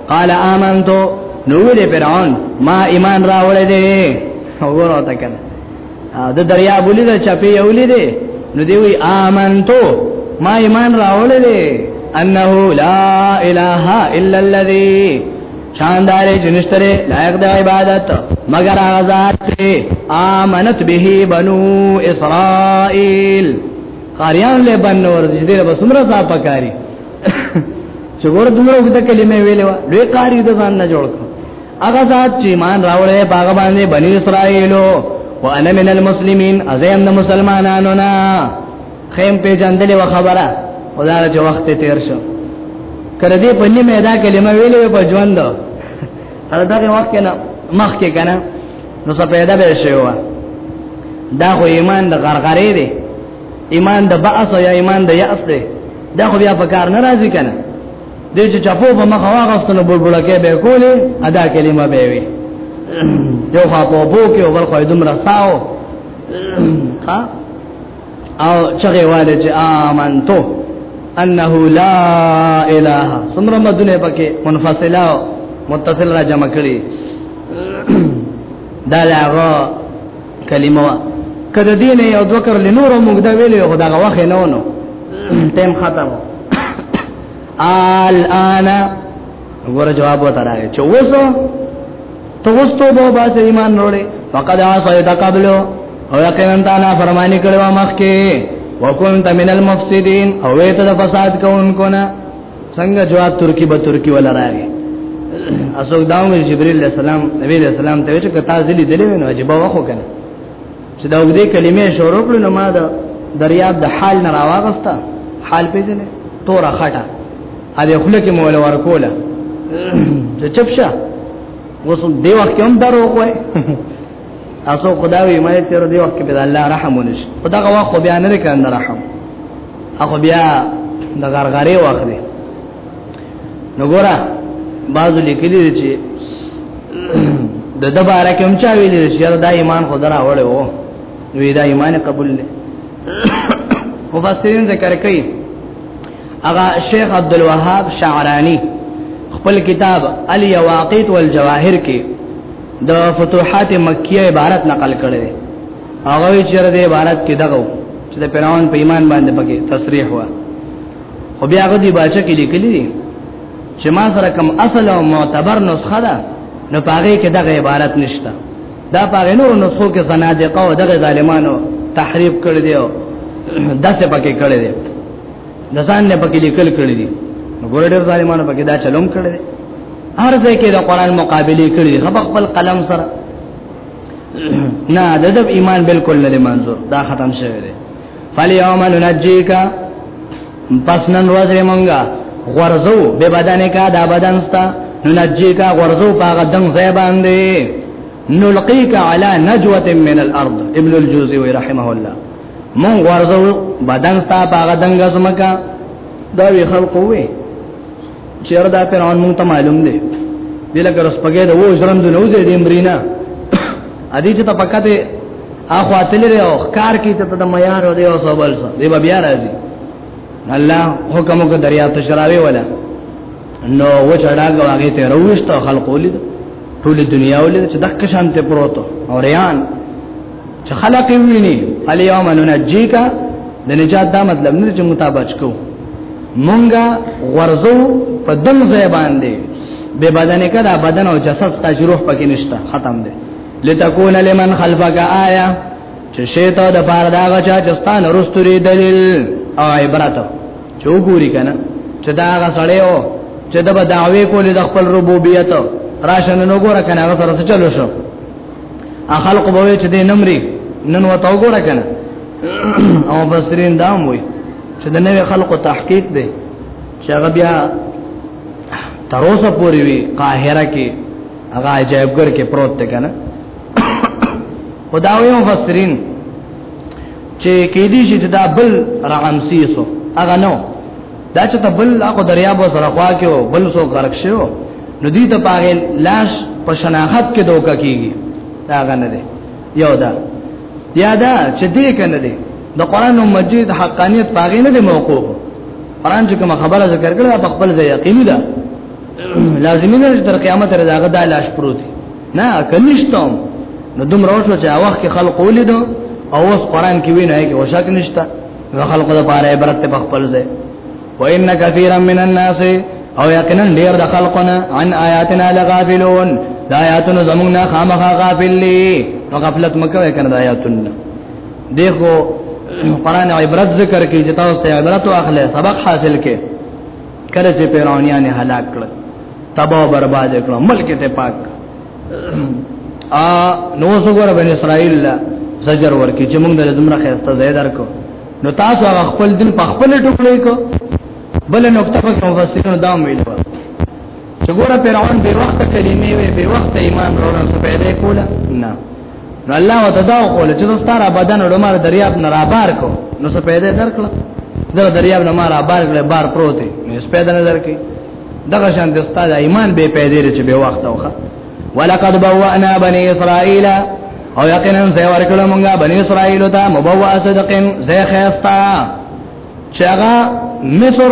[SPEAKER 1] قال آمنتو نو ویلې فرعون ما ایمان راوړې دې وګوره تا کنه د دریا بولی دا چپی یولې دې نو دی وی آمنتو ما ایمان راوړې دې انه لا اله الا الذي شاندار جنشتره لایق د عبادت مگر آزاد ته آمنت به بنو اسرائیل قاریان له بنور دې له بسمره صاحب پکاري چې ګور دومره وګړه کلمې ویلې و لوی قاری د ځان نه جوړ کړ هغه ذات چې ایمان راوړې باغ باندې بنی اسرائیلو وانا من المسلمین ازیم د مسلمانانو نه خیم په جندلې و خبره خدا چې وخت تیر شو کړه دې په نیمه دا کلمه ویلې په ژوند هر دغه وخت نه مخ کې کنه نو څه پیدا به شي وا دا خو ایمان د غرغره دی ایمان د بعث یا ایمان د یاس دی دا خو بیا په کار نه راځي کنه دې چې چپو په مخ واغستنه بلبل کې به کولې ادا کلمه به وي یو خوا په بو کې او بل خوا دومره ساو ها او چغه والے چې امنتو انه لا اله سمره مدونه پکې منفصله متصل را جمع کړي دا لاغه کلمه وا کده دین یو دو کر لنور موږ دا ویلې خدا غوخه نه ونو ټیم ختم آل انا وګوره جواب وته راغی چې وسو ته وستو به باسه ایمان وروړي فقد عصيت قبلو او یقینا تا نه فرمانی کړو مخکې وکنت من المفسدين او ویته د فساد کوونکو نه څنګه جواب ترکی به ترکی ولا راغی اسوک داو مې جبريل عليه السلام نبی عليه السلام ته چې کتا ځلې دلې نو عجب وخو کنه چې دا وګړي کلمې شروع کړو نو ما دا دریاب د حال نه راوغستا حال پیژنې تور خټه ا دې خله کې مولا ورکوله چې چپشه وسو دی وخت هم درو کوی تاسو خدای مې تر دې وخت کې الله رحم ونش خدا غوا خو بیا نه کړند رحم هغه بیا د غرغره واخلي نو ګوره بعضو لیکلی دی چې د د باره کوم چا ویلی دی چې دا ایمان خو درا وړه وو وی دا ایمان قبول نه مفسرین ذکر کوي اغا شیخ عبد الوهاب شعرانی خپل کتاب الیواقیت والجواهر کې د فتوحات مکیه عبارت نقل کړي هغه چې د عبارت کې دغه چې د پیران په ایمان باندې پکې تصریح و خو بیا هغه دی باچا کې لیکلي دي چې ما سره کوم اصل او معتبر نسخه ده نو پاره کې دغه عبارت نشته دا پاره نور نسخو کې زنادقه او دغه ظالمانو تحریف کړی دی داسې پکې کړی دی نزان نه پکې لیکل کړی دي نو ګور ډېر ظالمانو پکې دا چلوم کړی هر ځای کې د قران مقابله کړی خپ خپل قلم سره نه د دې ایمان بالکل نه منظور دا ختم شوی دی فالیوم ننجیکا پس نن ورځ مونږه غرزو به بدن کا دا بدن ستا ننجیکا غرزو پاغه دنګ ځای باندې نلقیک علی نجوه من الارض ابن الجوزی رحمه الله مون ورزو بدن ستا باغ دنګ زمکا دا وی خلق وې چیر دا فرعون مون ته معلوم دی دله کر سپګې د وو ژرند نو زه دې مرینا ادي چې ته پکته اخو اتلې او ښکار کې ته د معیار او دی او سوبل سره دی بیا راځي الله حکم کو دریا ته شراوي ولا نو و چړاګ واغې ته رويشت خلق ولید ټول دنیا ولید چې دک شانته پروت او ریان چې خلق ویني الیوم ننجیکا د نجات دا مطلب نه چې متابچ کو مونږه ورزو په دم ځای باندې به بدن کړه بدن او جسد ته روح پکې نشته ختم دی لتكون لمن خلفك آیه چې شیطه د پار دا غچا چې ستان رستوري دلیل او عبرت چې وګوري کنه چې دا غ سړی او چې د بدعوي کولې د خپل ربوبیت راشن نو ګور کنه هغه سره چلو شو خلق به چې د نمرې نن وته وګوره کنه او بصرین دام وي چې د نوې خلقو تحقیق دی چې هغه بیا تر اوسه پورې وی قاهره کې هغه عجایبګر کې پروت دی کنه خداوی مفسرین چې کې دي چې دا بل رقم سیسو هغه نو دا چې ته بل هغه دریاب سره خوا کې او بل سو غرق شو نو دې ته پاغه لاش په شناخت کې دوکا کیږي دا غنه دی یو دا یا دا چې دې کنه دی د قران مجید حقانیت پاغه نه دی موقوف قران چې کوم خبره ذکر کړل په خپل ځای یقیني ده لازمي نه تر قیامت تر داغه د لاش پروت نه کنيشتم نو دوم روښو چې وخت خلق ولیدو او اوس قران کې وینه کې وشک نشته نو خلق د پاره عبرت په خپل ځای وان كثيرا من الناس او یقینا ډیر د خلقنا عن آیاتنا لغافلون دا آیاتونو زمونږ نه خامخا غافل دي نو غفلت مکوې کنه د آیاتونو دیکھو قران عبرت ذکر کې چې تاسو ته عبرت واخلې سبق حاصل کې کله چې پیرانیان هلاک کړ تباہ برباد کړ ملک ته پاک ا نو زګور بن اسرائیل لا زجر ورکی چې موږ د دمر خیسته زید ارکو نو تاسو هغه خپل دین په خپل ټوکلې کو بل نقطه په مفسرینو دا ویل چې ګوره فرعون به وخت کلمې وي به وخت ایمان وروړل څه پیدا کوله نه نو الله وتعالى قول چې ستاره بدن عمر دریاب نه را بار کو نو څه پیدا درکړه دا دریاب نه مارا بار کړه بار پروت نو اس پیدا نه درکې دغه شان د استاد ایمان به پیدا لري چې به وخت اوخه ولقد بوانا بني اسرائيل او یقینا زه ورکړه مونږه بني اسرائيل ته مبوا صدقن زه خيستا چغا مصر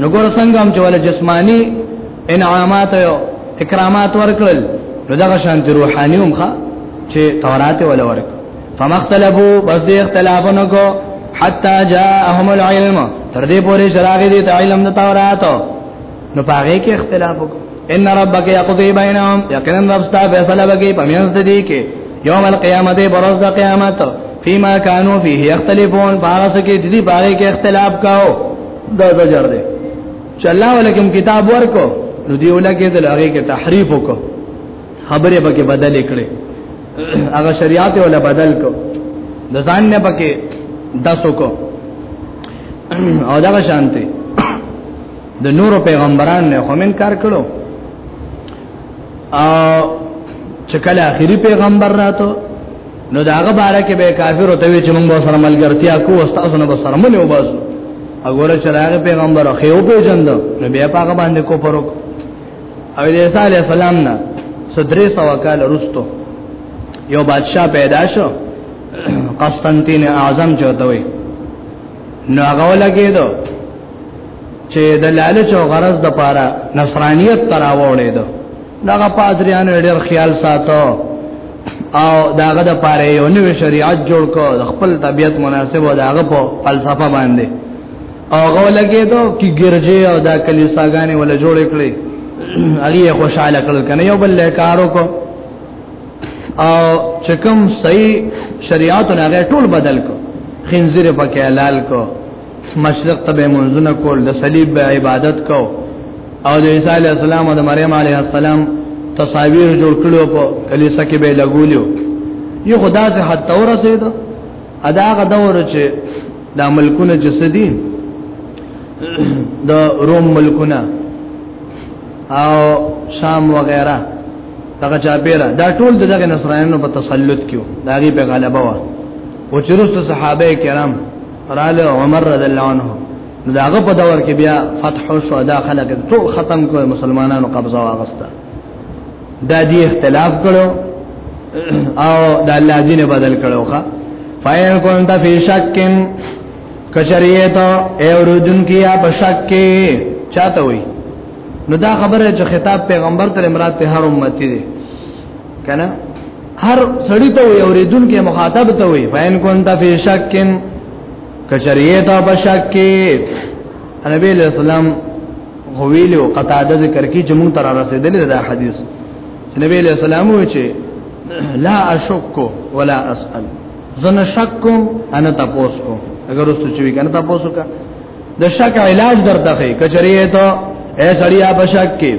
[SPEAKER 1] نو ګور څنګه هم چې ول جسمانی انعامات او اکرامات ورکړل نو دا شان د روحاني هم ښه چې تورات ول ورک فمختلفو بس دې اختلافونه کو حتا جاءهم العلم تر دې پورې شراغې دې علم د تورات نو پاره کې اختلاف وکړو ان ربک یقضی بینهم یقینا رب ستا فیصله وکي په میانس دي کې یوم القیامت بروز د قیامت فيما كانوا فيه يختلفون باغس کې د دې باغې کې اختلاف کاو دا زجر دی چې الله ولکم کتاب ورکو نو دی ولکه د لغې کې تحریف وکړو خبره به کې بدل کړي هغه شریعت ولا بدل کو د ځان نه پکې داسو کو او دا شانته د نورو پیغمبرانو نه هم انکار کړو او چې کله اخیری پیغمبر راته نو داغه باره کې به کافر او توی چې موږ سره ملګرتیا کو واستاسو نه سره مونږ وباس وګوره چې هغه پیغمبر خو یو پیژند نو بیا هغه باندې کو پرو او د عیسی علی السلام نه صدرې سوا کال وروسته یو بادشاہ پیدا شو قسطنطین اعظم چوتوي نو هغه لګیدو چې د لالچ او غرض د پاره نصرانیت تراوړې ده دغه پادریان ډېر خیال ساتو او داغه د پاره یو نوې شریعت جوړ کو د خپل طبیعت مناسب او داغه په فلسفه باندې او غولګې دو کی ګرځي او دا کلیساګانې ول جوړ کړي علي خوشاله کړل کنه یو بل کارو کو او چکم صحیح شریعت نه ټول بدل کو خنزیر پکې حلال کو مشرق ته به منځونه کول د صلیب به عبادت کو او د عیسی علی السلام او د مریم علی السلام تصاویر جوړ کړو په کلیسا کې به لګولیو یو خدا سے حد تور رسید ادا غ دور چې د ملکونه چې سدي د روم ملکونه او شام وغیرہ دغه چاپیرا دا ټول دغه نصرانیانو په تسلط کیو داغي په غلبه وا او چرست صحابه کرام راله عمر رضی الله عنه داغه په دور کې بیا فتح شو دا خلک ټول ختم کړ مسلمانانو قبضه واغسته دا دی اختلاف کړو او دا الله دین بدل کړو ښا فاین کونتا فی شکن کشریتا ایورودن کیا په شک کې چاته وای نو دا خبره چې خطاب پیغمبر تر امرات ته هر امتی دی کنه هر سړی ته وي اوریدون کې مخاطب ته وي فین كنت فی شکن کچریه تا بشک کې نبی علیہ السلام غویل او قطاده ذکر کی چې مونږ تر رسیدل دا حدیث نبی علیہ السلام و چې لا اشک ولا اسال زنه شک کوم انا تاسو کو اگر اوس چې وی کنه تاسو کا د شک علاج درته کوي کچري ته اے سړیا په شک کې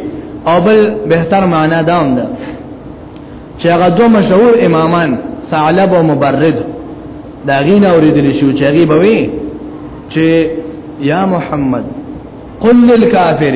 [SPEAKER 1] او بل بهتر معنا دا هم ده چې هغه دوه مشهور امامان ثعلب او مبرد دا غین اوریدل شو چې هغه بوي چې یا محمد قل للکافر